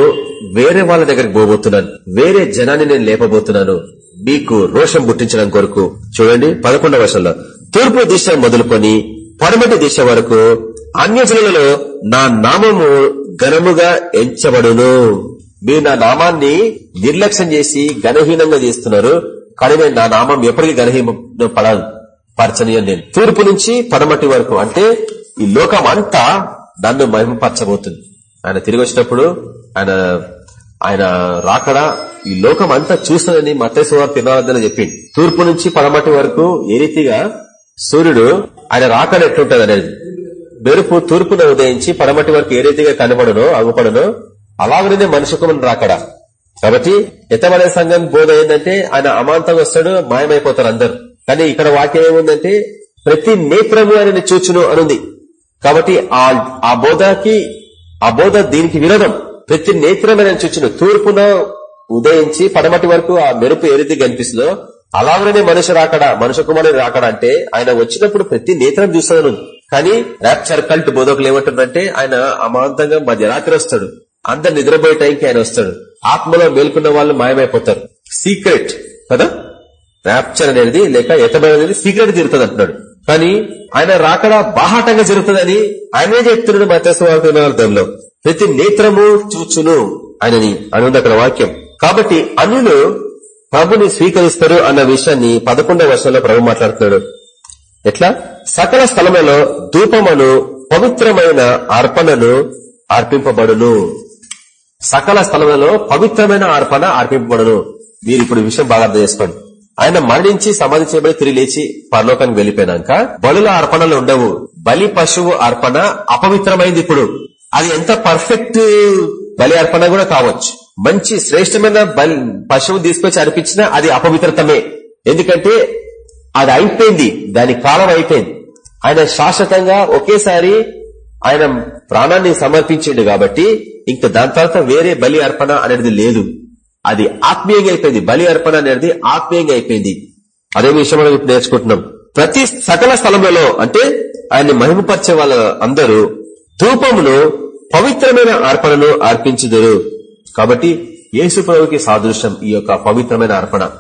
వేరే వాళ్ళ దగ్గరికి పోబోతున్నాను. వేరే జనాన్ని నేను లేపబోతున్నాను. మీకు రోషం పుట్టించడం కొరకు. చూడండి పదకొండవ వర్షంలో తూర్పు దిశ మొదలుకొని పడమటి దిశ వరకు అన్యజనులలో నా నామము ఘనముగా ఎంచబడును. మీరు నా నామాన్ని నిర్లక్ష్యం చేసి ఘనహీనంగా చేస్తున్నారు. కానీ నేను నా నామం ఎప్పటికీ ఘనహీన పడదు. పరచనీయం నేను. తూర్పు నుంచి పడమటి వరకు. అంటే ఈ లోకం అంతా నన్ను మహిమపరచబోతుంది. ఆయన తిరిగి వచ్చినప్పుడు ఆయన ఆయన రాకడ ఈ లోకం అంతా చూస్తుందని మతేశ్వర తినవద్దని చెప్పింది. తూర్పు నుంచి పడమటి వరకు ఏ రీతిగా సూర్యుడు ఆయన రాకడ ఎట్లుంటది అనేది మెరుపు తూర్పున ఉదయించి పడమటి వరకు ఏ రీతిగా కనబడను అగుపడను అలాగనే మనిషి కుమారుడు రాకడ కాబట్టి ఎత్తబడే సంఘం బోధ ఏంటంటే ఆయన అమాంతం వస్తాడు మాయమైపోతారు అందరు. కానీ ఇక్కడ వాక్యం ఏముందంటే ప్రతి నేత్రము ఆయన చూచును అనుంది. కాబట్టి ఆ ఆ బోధకి ఆ బోధ దీనికి విరోధం. ప్రతి నేత్రం ఆయన చూచును. తూర్పున ఉదయించి పడమటి వరకు ఆ మెరుపు ఏ కనిపిస్తుందో అలాగనే మనిషి రాకడా మనుషు కుమారుడు రాకడా అంటే ఆయన వచ్చినప్పుడు ప్రతి నేత్రం చూస్తాను కానీ ర్యాప్చర్ కల్ట్ బోధకులు ఏమంటుందంటే ఆయన అమాంతంగా మధ్యరాత్రి వస్తాడు. అందరు నిద్రపోయే టైంకి ఆయన వస్తాడు. ఆత్మలో మేల్కొన్న వాళ్ళు మాయమైపోతారు. సీక్రెట్ కదా? ర్యాప్చర్ అనేది లేక ఎతబడి అనేది సీక్రెట్ జరుగుతుంది అంటున్నాడు. కానీ ఆయన రాకడా బాహాటంగా జరుగుతుందని ఆయనే చెప్తున్నాడు మత్స్యవార్థంలో ప్రతి నేత్రము చూచును ఆయనని అని అక్కడ వాక్యం. కాబట్టి అన్యులు ప్రభుని స్వీకరిస్తారు అన్న విషయాన్ని పదకొండవ వర్షంలో ప్రభు మాట్లాడుతున్నాడు. ఎట్లా? సకల స్థలములలో ధూపమును పవిత్రమైన అర్పణను అర్పింపబడును. సకల స్థలములలో పవిత్రమైన అర్పణ అర్పింపబడును. మీరు ఇప్పుడు విషయం బాగా అర్థం చేసుకోండి. ఆయన మరణించి సమాధి చేయబడి తిరిగి లేచి పరలోకానికి వెళ్ళిపోయినాక బలుల అర్పణలు ఉండవు. బలి పశువు అర్పణ అపవిత్రమైంది ఇప్పుడు. అది ఎంత పర్ఫెక్ట్ బలి అర్పణ కూడా కావచ్చు. మంచి శ్రేష్టమైన బలి పశువు తీసుకొచ్చి అర్పించినా అది అపవిత్రతమే. ఎందుకంటే అది అయిపోయింది. దాని కాలం అయిపోయింది. ఆయన శాశ్వతంగా ఒకేసారి ఆయన ప్రాణాన్ని సమర్పించిండు కాబట్టి ఇంకా దాని తర్వాత వేరే బలి అర్పణ అనేది లేదు. అది ఆత్మీయంగా అయిపోయింది. బలి అర్పణ అనేది ఆత్మీయంగా అయిపోయింది. అదే విషయం మనం ఇప్పుడు నేర్చుకుంటున్నాం. ప్రతి సకల స్థలంలో అంటే ఆయన్ని మహిమపరిచే వాళ్ళ అందరూ ధూపమును పవిత్రమైన అర్పణను అర్పించుదురు. కాబట్టి యేసు ప్రభుకి సాదృశ్యం ఈ యొక్క పవిత్రమైన అర్పణ.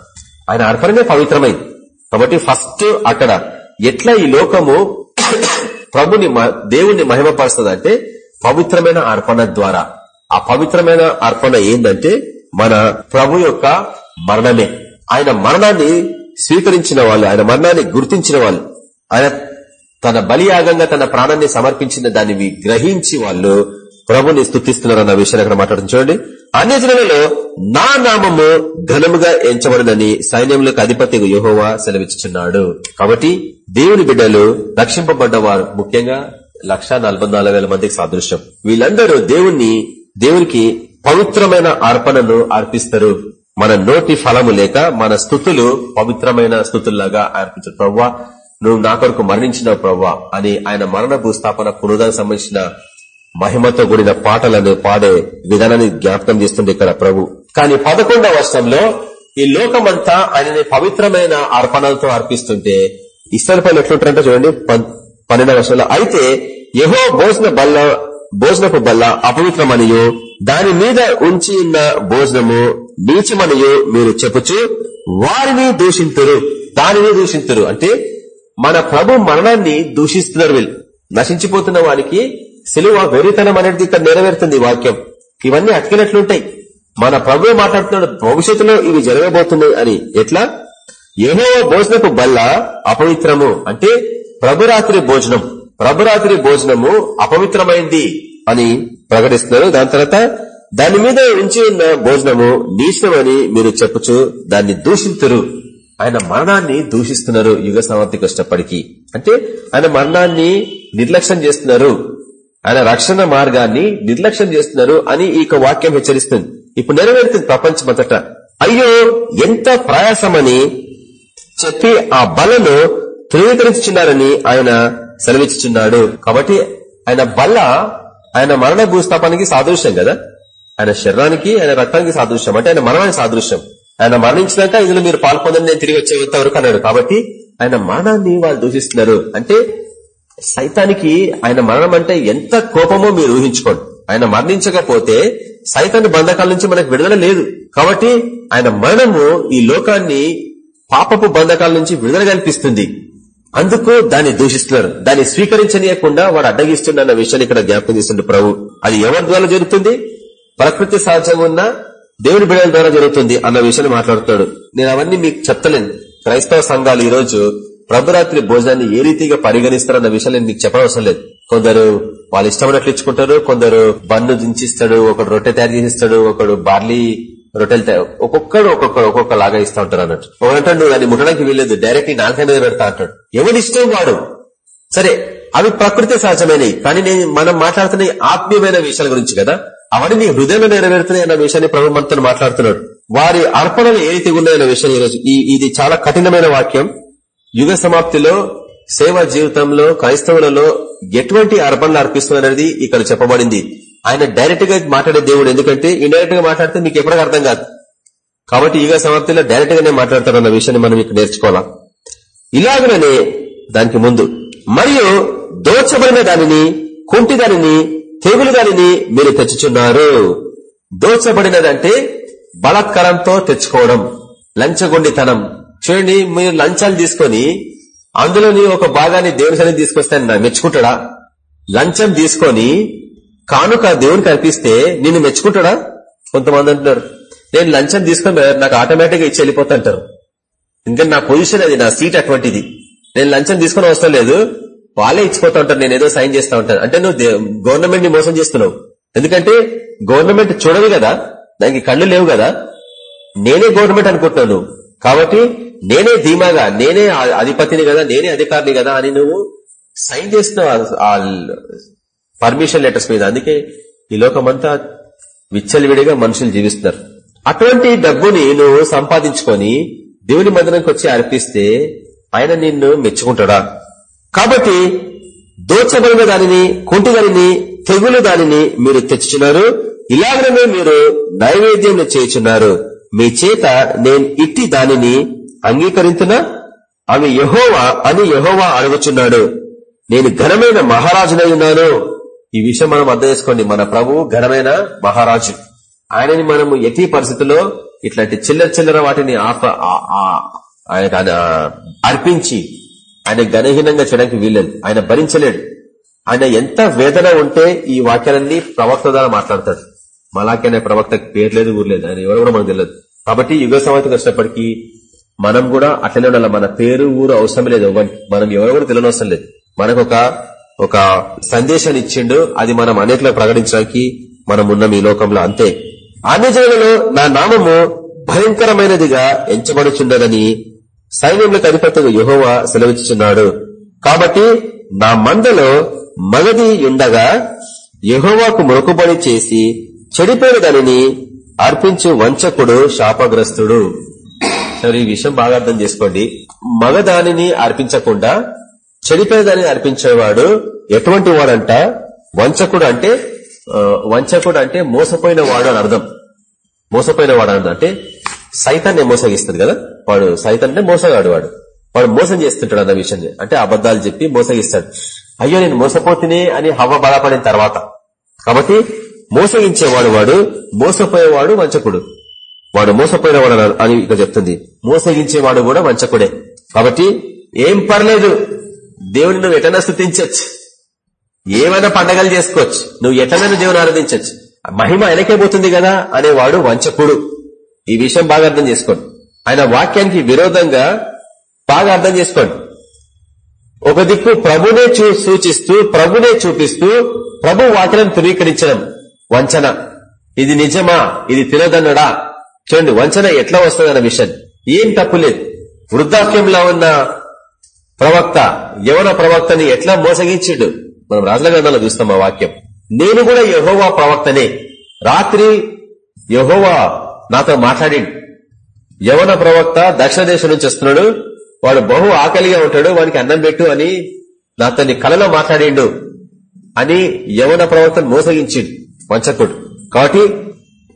ఆయన అర్పణనే పవిత్రమైంది. కాబట్టి ఫస్ట్ అక్కడ ఎట్లా ఈ లోకము ప్రభుని దేవుణ్ణి మహిమపరుస్తుంది పవిత్రమైన అర్పణ ద్వారా. ఆ పవిత్రమైన అర్పణ ఏంటంటే మన ప్రభు యొక్క మరణమే. ఆయన మరణాన్ని స్వీకరించిన వాళ్ళు ఆయన మరణాన్ని గుర్తించిన వాళ్ళు ఆయన తన బలియాగంగా తన ప్రాణాన్ని సమర్పించిన దాన్ని గ్రహించి వాళ్ళు ప్రభుని స్థుతిస్తున్నారు అన్న విషయాన్ని అక్కడ మాట్లాడుతుంది. చూడండి. అన్ని జనులలో నా నామము ఘనముగా ఎంచబడినని సైన్యములకు అధిపతి యుహోవా సెలవిస్తున్నాడు కాబట్టి దేవుని బిడ్డలు రక్షింపబడ్డవారు ముఖ్యంగా లక్ష మందికి సాదృశ్యం. వీళ్ళందరూ దేవుణ్ణి దేవునికి పవిత్రమైన అర్పణను అర్పిస్తారు. మన నోటి ఫలము లేక మన స్థుతులు పవిత్రమైన స్థుతుల్లాగా అర్పించారు. ప్రవ్వా నువ్వు నా కొరకు మరణించినావు ప్రవ్వా అని ఆయన మరణ భూస్థాపన పునరుదానికి సంబంధించిన మహిమతో కూడిన పాటలను పాడే విధానాన్ని జ్ఞాపకం చేస్తుంది ఇక్కడ ప్రభు. కానీ పదకొండవ వర్షంలో ఈ లోకమంతా ఆయనని పవిత్రమైన అర్పణలతో అర్పిస్తుంటే ఇస్తలపల్లి ఎట్లుంటారంటే చూడండి పన్నెండవ వర్షంలో అయితే యహో భోజన బల్ల భోజనపు బల్ల అపవిత్రమనియు దాని మీద ఉంచి ఉన్న భోజనము నీచమనియు మీరు చెప్పుచు వారిని దూషింతురు దానిని దూషింతురు. అంటే మన ప్రభు మరణాన్ని దూషిస్తున్నారు వీళ్ళు. నశించిపోతున్న వారికి సెలువ వెరితనం అనేది ఇక్కడ నెరవేరుతుంది వాక్యం. ఇవన్నీ అతికినట్లుంటాయి. మన ప్రభు మాట్లాడుతున్నాడు? భవిష్యత్తులో ఇవి జరగబోతున్నాయి అని. ఎట్లా? ఏహో భోజనపు బల్ల అపవిత్రము. అంటే ప్రభురాత్రి భోజనం. ప్రభురాత్రి భోజనము అపవిత్రమైంది అని ప్రకటిస్తున్నారు. దాని తర్వాత దాని మీద ఉంచి ఉన్న భోజనము నీచమని మీరు చెప్పుచు దాన్ని దూషించరు ఆయన మరణాన్ని దూషిస్తున్నారు యుగ సమాప్తికి వచ్చినప్పటికీ అంటే ఆయన మరణాన్ని నిర్లక్ష్యం చేస్తున్నారు. ఆయన రక్షణ మార్గాన్ని నిర్లక్ష్యం చేస్తున్నారు అని ఈ వాక్యం హెచ్చరిస్తుంది. ఇప్పుడు నెరవేరుతుంది ప్రపంచమంతట. అయ్యో ఎంత ప్రయాసమని చెప్పి ఆ బలను ధృవీకరించుచున్నారని ఆయన సెలవిచ్చుచున్నాడు. కాబట్టి ఆయన బల్ల ఆయన మరణ భూస్థాపానికి సాదృశ్యం కదా? ఆయన శరీరానికి ఆయన రక్తానికి సాదృశ్యం. అంటే ఆయన మరణానికి సాదృశ్యం. ఆయన మరణించినాక ఇందులో మీరు పాల్పొందని నేను తిరిగి వచ్చేంత వరకు అన్నాడు. కాబట్టి ఆయన మరణాన్ని వాళ్ళు దూషిస్తున్నారు. అంటే సైతానికి ఆయన మరణం అంటే ఎంత కోపమో మీరు ఊహించుకోండి. ఆయన మరణించకపోతే సైతాన్ని బంధకాల నుంచి మనకు విడుదల లేదు. కాబట్టి ఆయన మరణము ఈ లోకాన్ని పాపపు బంధకాల నుంచి విడుదల కల్పిస్తుంది. అందుకు దాన్ని దూషిస్తున్నారు. దాన్ని స్వీకరించనీయకుండా వాడు అడ్డగిస్తున్న విషయాన్ని ఇక్కడ జ్ఞాపకం చేస్తుండే ప్రభు. అది ఎవరి ద్వారా జరుగుతుంది? ప్రకృతి సహజంగా ఉన్న దేవుని బిడల ద్వారా జరుగుతుంది అన్న విషయాన్ని మాట్లాడుతాడు నేను అవన్నీ మీకు చెప్తలేను. క్రైస్తవ సంఘాలు ఈ రోజు ప్రభురాత్రి భోజనాన్ని ఏ రీతిగా పరిగణిస్తారన్న విషయాలు నేను మీకు చెప్పనవసరం లేదు. కొందరు వాళ్ళు ఇష్టమైనట్లు ఇచ్చుకుంటారు కొందరు బన్ను దించిస్తాడు ఒకడు రొట్టె తయారు చేసిస్తాడు ఒకడు బార్లీ రొట్టెలు ఒక్కొక్కడు ఒక్కొక్కడు ఒక్కొక్క లాగా ఇస్తా ఉంటారు అన్నట్టు. ఒకటంటాడు నువ్వు దాన్ని ముట్టడానికి వీల్లేదు డైరెక్ట్ నీ నాలుగు మీద పెడతా అంటాడు. ఎవరి ఇష్టం వాడు? సరే అవి ప్రకృతి సహజమైనవి కానీ నేను మనం మాట్లాడుతున్న ఆత్మీయమైన విషయాల గురించి కదా అవన్నీ నీ హృదయంలో నెరవేరుతున్నాయి అన్న విషయాన్ని ప్రభు మనతో మాట్లాడుతున్నాడు. వారి అర్పణలు ఏ రీతి ఉన్నాయన్న విషయం ఈరోజు ఇది చాలా కఠినమైన వాక్యం. యుగ సమాప్తిలో సేవ జీవితంలో క్రైస్తవులలో ఎటువంటి అర్పణలు అర్పిస్తున్నది ఇక్కడ చెప్పబడింది. ఆయన డైరెక్ట్గా మాట్లాడే దేవుడు. ఎందుకంటే ఇండైరెక్ట్గా మాట్లాడితే మీకు ఎప్పటికీ అర్థం కాదు. కాబట్టి యుగ సమాప్తిలో డైరెక్ట్ గానే మాట్లాడతారన్న విషయాన్ని మనం ఇక్కడ నేర్చుకోవాలా? ఇలాగనే దానికి ముందు. మరియు దోచబడిన దానిని కుంటి దానిని తెగులు దానిని మీరు తెచ్చుచున్నారు. దోచబడినదంటే బలత్కరంతో తెచ్చుకోవడం. లంచగొండితనం. చూడండి మీరు లంచాలు తీసుకొని అందులోని ఒక భాగాన్ని దేవుని సన్ని తీసుకొస్తే మెచ్చుకుంటాడా? లంచం తీసుకొని కానుక దేవునికి అర్పిస్తే నిన్ను మెచ్చుకుంటాడా? కొంతమంది అంటున్నారు నేను లంచం తీసుకొని నాకు ఆటోమేటిక్గా ఇచ్చి వెళ్ళిపోతా అంటారు. ఎందుకంటే నా పొజిషన్ అది నా సీట్ అటువంటిది. నేను లంచం తీసుకుని అవసరం లేదు వాళ్ళే ఇచ్చిపోతా ఉంటారు నేను ఏదో సైన్ చేస్తా ఉంటాను. అంటే నువ్వు గవర్నమెంట్ని మోసం చేస్తున్నావు. ఎందుకంటే గవర్నమెంట్ చూడదు కదా దానికి కళ్ళు లేవు కదా. నేనే గవర్నమెంట్ అనుకుంటున్నాను. కాబట్టి నేనే ధీమాగా నేనే అధిపతిని కదా నేనే అధికారిని కదా అని నువ్వు సైన్ చేస్తున్నావు పర్మిషన్ లెటర్స్ మీద. అందుకే ఈ లోకమంతా విచ్చలవిడిగా మనుషులు జీవిస్తున్నారు. అటువంటి డబ్బుని నువ్వు సంపాదించుకొని దేవుని మందిరానికి వచ్చి అర్పిస్తే ఆయన నిన్ను మెచ్చుకుంటాడా? కాబట్టి దోచబడిన దానిని కుంటి దానిని తెగులు దానిని మీరు తెచ్చుచున్నారు. ఇలాగనే మీరు నైవేద్యం చేయుచున్నారు. మీ చేత నేను ఇట్టి దానిని అంగీకరించునా అవి యహోవా అని యహోవా అడుగుచున్నాడు. నేను ఘనమైన మహారాజునై ఉన్నాను. ఈ విషయం మనం అర్థం చేసుకోండి. మన ప్రభువు ఘనమైన మహారాజు. ఆయనని మనము ఎట్టి పరిస్థితుల్లో ఇట్లాంటి చిల్లర చిల్లర వాటిని ఆప ఆ- ఆయన ఆయన అర్పించి ఆయన ఘనహీనంగా చేయడానికి వీల్లేదు. ఆయన భరించలేడు. ఆయన ఎంత వేదన ఉంటే ఈ వాక్యాలన్నీ ప్రవక్త ద్వారా మాట్లాడతాడు. మలాకి అనే ప్రవక్తకి పేరు లేదు ఊరు లేదు. ఆయన ఎవరు కూడా మనకు తెలియదు. కాబట్టి యుగ సమాధికి వచ్చినప్పటికీ మనం కూడా అట్లనే ఉండాలి. మన పేరు ఊరు అవసరం లేదు మనం ఎవరు కూడా తెలియనవసరం లేదు. మనకు ఒక సందేశాన్ని ఇచ్చిండు అది మనం అనేకలకు ప్రకటించడానికి మనం ఉన్నాం ఈ లోకంలో. అంతే. అన్యజనులలో నా నామము భయంకరమైనదిగా ఎంచబడుచున్నదని సైన్యములకు అధిపతి యెహోవా సెలవిచ్చుచున్నాడు. కాబట్టి నా మందలో మగది ఉండగా యహోవాకు మొక్కుబడి చేసి చెడిపోయిన దానిని అర్పించు వంచకుడు శాపగ్రస్తుడు. సరే ఈ విషయం బాగా అర్థం చేసుకోండి. మగదానిని అర్పించకుండా చెడిపోయిన దానిని అర్పించేవాడు ఎటువంటి వాడంట? వంచకుడు అంటే వంచకుడు అంటే మోసపోయిన వాడు అని అర్థం. మోసపోయిన వాడు అంటే సైతాన్ని మోసగిస్తుంది కదా? వాడు సైతాన్ మోసగాడు వాడు. వాడు మోసం చేస్తుంటాడు అన్న విషయాన్ని. అంటే అబద్దాలు చెప్పి మోసగిస్తాడు. అయ్యో నేను మోసపోతునే అని హవ బలపడిన తర్వాత. కాబట్టి మోసగించేవాడు వాడు మోసపోయేవాడు వంచకుడు. వాడు మోసపోయినవాడు వాడు అని ఇక్కడ చెప్తుంది. మోసగించేవాడు కూడా వంచకుడే. కాబట్టి ఏం పర్లేదు. దేవుని నువ్వు ఎటన్నా స్థుతించచ్చు. ఏమైనా పండగలు చేసుకోవచ్చు. నువ్వు ఎట్లనైనా దేవుని ఆరాధించవచ్చు మహిమ ఆయనకే పోతుంది కదా అనేవాడు వంచకుడు. ఈ విషయం బాగా అర్థం చేసుకోండి. ఆయన వాక్యానికి విరోధంగా బాగా అర్థం చేసుకోండి. ఒక దిక్కు ప్రభునే చూ- సూచిస్తూ ప్రభునే చూపిస్తూ ప్రభు వాక్యం ధృవీకరించడం వంచన. ఇది నిజమా? ఇది తినదన్నడా? చూడండి వంచన ఎట్లా వస్తుందన్న విషయం. ఏం తప్పులేదు వృద్ధాప్యంలో ఉన్న ప్రవక్త యవన ప్రవక్తని ఎట్లా మోసగించిండు? మనం రాజుల గ్రంథంలో చూస్తాం ఆ వాక్యం. నేను కూడా యహోవా ప్రవక్తనే. రాత్రి యహోవా నాతో మాట్లాడిండు. యవన ప్రవక్త దక్షిణ దేశం నుంచి వస్తున్నాడు. వాడు బహు ఆకలిగా ఉంటాడు. వానికి అన్నం పెట్టు అని నాతో కలలో మాట్లాడిండు అని యవన ప్రవక్తను మోసగించిండు వంచకుడు. కాబట్టి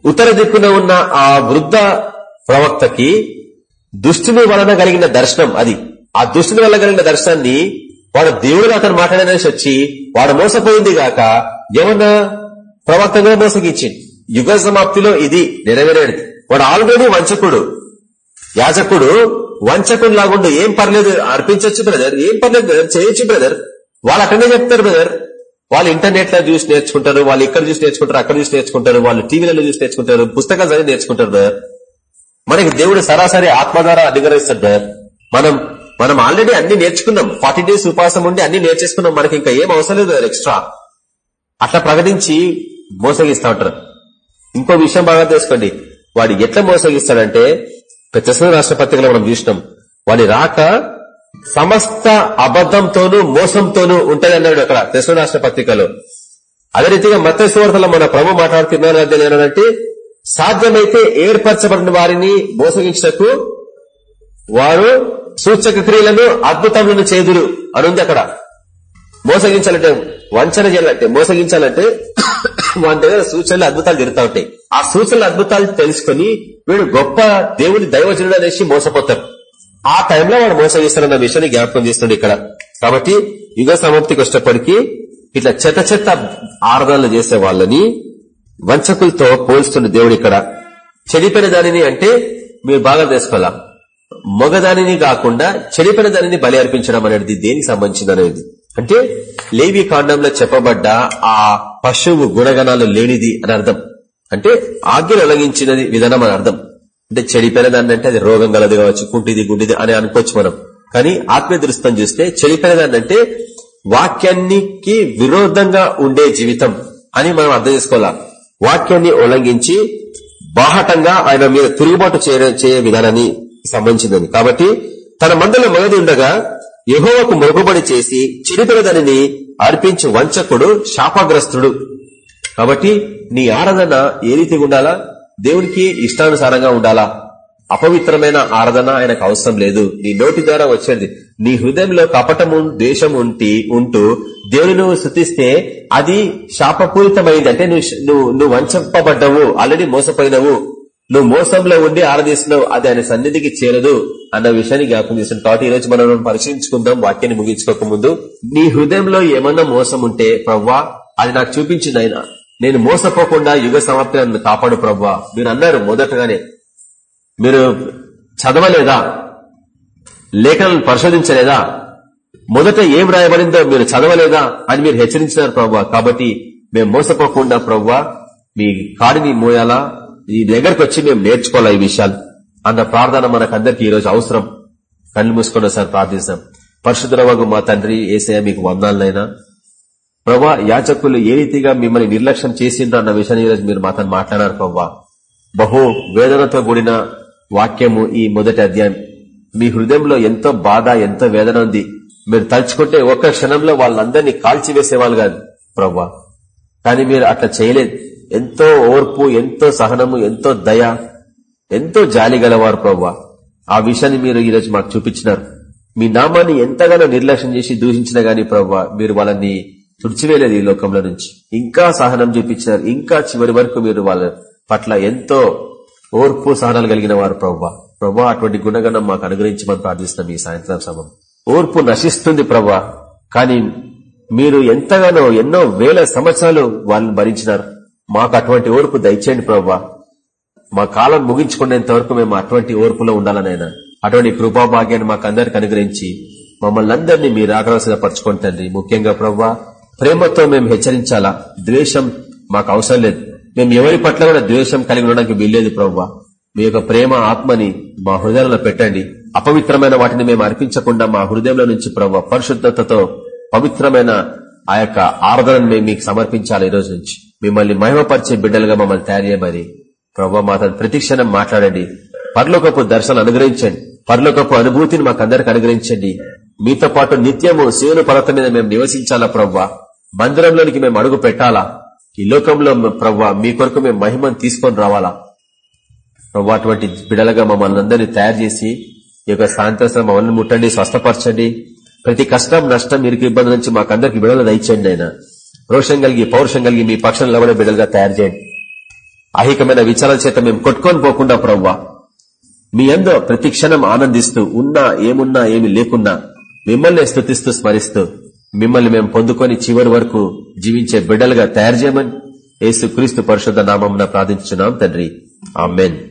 ఉత్తర దిక్కున ఉన్న ఆ వృద్ధ ప్రవక్తకి దుష్టుని వలన కలిగిన దర్శనం అది. ఆ దుష్టుని వలన కలిగిన దర్శనాన్ని వాడు దేవుడు అతను మాట్లాడనేసి వచ్చి వాడు మోసపోయింది గాక ఏమన్నా ప్రవక్తగా మోసగించింది యుగ సమాప్తిలో ఇది నెరవేరేది. వాడు ఆల్రెడీ వంచకుడు. యాజకుడు వంచకుడు లాగుండు ఏం పర్లేదు అర్పించవచ్చు బ్రదర్ ఏం పర్లేదు బ్రదర్ చేయొచ్చు బ్రదర్. వాళ్ళు అక్కడనే చెప్తారు బ్రదర్. వాళ్ళు ఇంటర్నెట్లో చూసి నేర్చుకుంటారు వాళ్ళు ఇక్కడ చూసి నేర్చుకుంటారు అక్కడ చూసి నేర్చుకుంటారు వాళ్ళు టీవీలలో చూసి నేర్చుకుంటారు పుస్తకాలు చదివి నేర్చుకుంటారు మనకి దేవుడు సరాసరి ఆత్మ ద్వారా అనుగ్రహిస్తాడు మనం మనం ఆల్రెడీ అన్ని నేర్చుకున్నాం. ఫార్టీ డేస్ ఉపాసం ఉండి అన్ని నేర్చేసుకున్నాం. మనకి ఇంకా ఏం అవసరం లేదు ఎక్స్ట్రా అట్లా ప్రకటించి మోసగిస్తా ఉంటారు. ఇంకో విషయం బాగా తెలుసుకోండి. వాడు ఎట్లా మోసగిస్తాడంటే తెసన రాష్ట్ర పత్రికలో మనం చూసినాం. వాడి రాక సమస్త అబద్ధంతోనూ మోసంతోనూ ఉంటది అన్నాడు అక్కడ తెసన రాష్ట్ర పత్రికలో అదే రీతిగా మత సువార్తలో మన ప్రభు మాట్లాడుతున్నారు అంటే సాధ్యమైతే ఏర్పరచబడిన వారిని మోసగించటకు వారు సూచక క్రియలను అద్భుతములను చేదురు అనుంది అక్కడ. మోసగించాలంటే వంచన చేయాలంటే మోసగించాలంటే వాని దగ్గర సూచనలు అద్భుతాలు జరుగుతూ ఉంటాయి. ఆ సూచనలు అద్భుతాలు తెలుసుకుని వీడు గొప్ప దేవుని దైవజనుడు అనేసి మోసపోతారు ఆ టైంలో వాడు మోసగిస్తారన్న విషయాన్ని జ్ఞాపకం చేస్తుంది ఇక్కడ. కాబట్టి యుగ సమాప్తికి వచ్చేటప్పటికీ ఇట్లా చెత్త చెత్త ఆరాధనలు చేసే వాళ్ళని వంచకులతో పోల్స్తున్న దేవుడు ఇక్కడ. చెడిపోయిన దానిని అంటే మీరు బాగా తెలుసుకోవాలా? మగదానిని కాకుండా చెడిపిన దానిని బలి అర్పించడం అనేది దేనికి సంబంధించింది అనేది? అంటే లేవి కాండంలో చెప్పబడ్డ ఆ పశువు గుణగణాలు లేనిది అని అర్థం. అంటే ఆజ్ఞలు ఉల్లంఘించినది విధానం అని అర్థం. అంటే చెడిపోయిన దాన్ని అంటే అది రోగం గలది కావచ్చు కుంటిది గుండిది అని అనుకోవచ్చు మనం. కానీ ఆత్మీయ దృష్టం చూస్తే చెడిపోయిన దాన్ని అంటే వాక్యానికి విరోధంగా ఉండే జీవితం అని మనం అర్థం చేసుకోవాలా? వాక్యాన్ని ఉల్లంఘించి బాహటంగా ఆయన మీద తిరుగుబాటు చేయ విధానాన్ని సంబంధించిందని కాబట్టి తన మందలో మగది ఉండగా యహోవకు మొగబడి చేసి చెడిపోయిన దానిని అర్పించి వంచకుడు శాపగ్రస్తుడు. కాబట్టి నీ ఆరాధన ఏ రీతిగా ఉండాలా? దేవునికి ఇష్టానుసారంగా ఉండాలా? అపవిత్రమైన ఆరాధన ఆయనకు అవసరం లేదు. నీ నోటి ద్వారా వచ్చేది నీ హృదయంలో కపటము ద్వేషం ఉంటి ఉంటూ దేవుని నువ్వు శృతిస్తే అది శాపపూరితమైంది. అంటే నువ్వు నువ్వు నువ్వు వంచపబడ్డవు ఆల్రెడీ మోసపోయినవు. నువ్వు మోసంలో ఉండి ఆరాధిస్తున్నావు అది ఆయన సన్నిధికి చేరదు అన్న విషయాన్ని జ్ఞాపకం చేస్తుంది కాబట్టి ఈ రోజు మనం పరిశీలించుకుందాం వాక్యాన్ని ముగించుకోక ముందు నీ హృదయంలో ఏమన్నా మోసం ఉంటే ప్రవ్వా అది నాకు చూపించింది ఆయన నేను మోసపోకుండా యుగ సమాప్తి నన్ను కాపాడు ప్రవ్వా. మీరు అన్నారు మొదటగానే. మీరు చదవలేదా? లేఖలను పరిశోధించలేదా? మొదట ఏం రాయబడిందో మీరు చదవలేదా? అని మీరు హెచ్చరించినారు ప్రవ్వా. కాబట్టి మేము మోసపోకుండా ప్రవ్వా మీ కాడిని మోయాలా? ఈ దగ్గరకు వచ్చి మేము నేర్చుకోవాలా ఈ విషయాలు అన్న ప్రార్థన మనకందరికి ఈ రోజు అవసరం. కళ్ళు మూసుకొని సార్ ప్రార్థిస్తాం. పరశుద్రవగు మా తండ్రి ఏసయ మీకు వందాలనైనా. ప్రభా యాచకులు ఏ రీతిగా మిమ్మల్ని నిర్లక్ష్యం చేసిండ్రు అన్న విషయాన్ని ఈరోజు మీరు మాతో మాట్లాడారు ప్రవ్వా బహు వేదనతో కూడిన వాక్యము ఈ మొదటి అధ్యాయం. మీ హృదయంలో ఎంతో బాధ ఎంతో వేదన ఉంది. మీరు తలుచుకుంటే ఒక్క క్షణంలో వాళ్ళందరినీ కాల్చివేసేవాళ్ళు కాదు ప్రవ్వా కానీ మీరు అట్లా చేయలేదు. ఎంతో ఓర్పు ఎంతో సహనము ఎంతో దయ ఎంతో జాలి గలవారు ప్రవ్వా. ఆ విషయాన్ని మీరు ఈరోజు మాకు చూపించినారు. మీ నామాన్ని ఎంతగానో నిర్లక్ష్యం చేసి దూషించిన గాని ప్రవ్వా మీరు వాళ్ళని తుడిచివేయలేదు ఈ లోకంలో నుంచి. ఇంకా సహనం చూపించినారు. ఇంకా చివరి వరకు మీరు వాళ్ళ పట్ల ఎంతో ఓర్పు సహనాలు కలిగిన వారు ప్రవ్వా. ప్రవ్వా అటువంటి గుణగణం మాకు అనుగ్రహించమని ప్రార్థిస్తున్నాం ఈ సాయంత్రం సమయం. ఓర్పు నశిస్తుంది ప్రభా కానీ మీరు ఎంతగానో ఎన్నో వేల సంవత్సరాలు వాళ్ళని భరించినారు. మాకు అటువంటి ఓర్పు దయచేయండి ప్రవ్వా. మా కాలం ముగించుకునేంత వరకు మేము అటువంటి ఓర్పులో ఉండాలనైనా. అటువంటి కృపాభాగ్యాన్ని మాకు అందరికి అనుగ్రహించి మమ్మల్ని అందరినీ మీరు ఆగ్రహపరచుకోండి తండ్రి. ముఖ్యంగా ప్రవ్వా ప్రేమతో మేము హెచ్చరించాలా? ద్వేషం మాకు అవసరం లేదు. మేము ఎవరి పట్ల కూడా ద్వేషం కలిగి ఉండడానికి వీల్లేదు ప్రవ్వా. మీ యొక్క ప్రేమ ఆత్మని మా హృదయంలో పెట్టండి. అపవిత్రమైన వాటిని మేము అర్పించకుండా మా హృదయంలో నుంచి ప్రవ్వ పరిశుద్ధతతో పవిత్రమైన ఆ యొక్క ఆరాధనను మేము మీకు సమర్పించాలి ఈ రోజు నుంచి. మిమ్మల్ని మహిమపరిచే బిడ్డలుగా మమ్మల్ని తయారు చేయమని ప్రభావ మా ప్రతిక్షణం మాట్లాడండి. పర్లోకపు దర్శనం అనుగ్రహించండి. పర్లోకపు అనుభూతిని మాకు అందరికి అనుగ్రహించండి. మీతో పాటు నిత్యము శివుని పర్వతం మీద మేము నివసించాలా ప్రవ్వా మందిరంలోనికి మేము అడుగు పెట్టాలా? ఈ లోకంలో ప్రవ్వా మీ కొరకు మేము మహిమను తీసుకొని రావాలా? ప్రవ్వా అటువంటి బిడలగా మమ్మల్ని అందరినీ తయారు చేసి ఈ యొక్క సాయంత్రం మమ్మల్ని ముట్టండి స్వస్థపరచండి. ప్రతి కష్టం నష్టం మీరు ఇబ్బంది నుంచి మాకందరికి బిడలు దయచండి అయినా రోషం కలిగి పౌరుషం కలిగి మీ పక్షం లవడ బిడ్డలుగా తయారు చేయండి. అహికమైన విచారాల చేత మేము కొట్టుకొని పోకుండా ప్రవ్వా. మీ అందరూ ప్రతి క్షణం ఆనందిస్తూ ఉన్నా ఏమున్నా ఏమి లేకున్నా మిమ్మల్ని స్థుతిస్తూ స్మరిస్తూ మిమ్మల్ని మేము పొందుకొని చివరి వరకు జీవించే బిడ్డలుగా తయారు చేయమని యేసు క్రీస్తు పరిషత్ నామం ప్రార్థించున్నాం తండ్రి. ఆమెన్.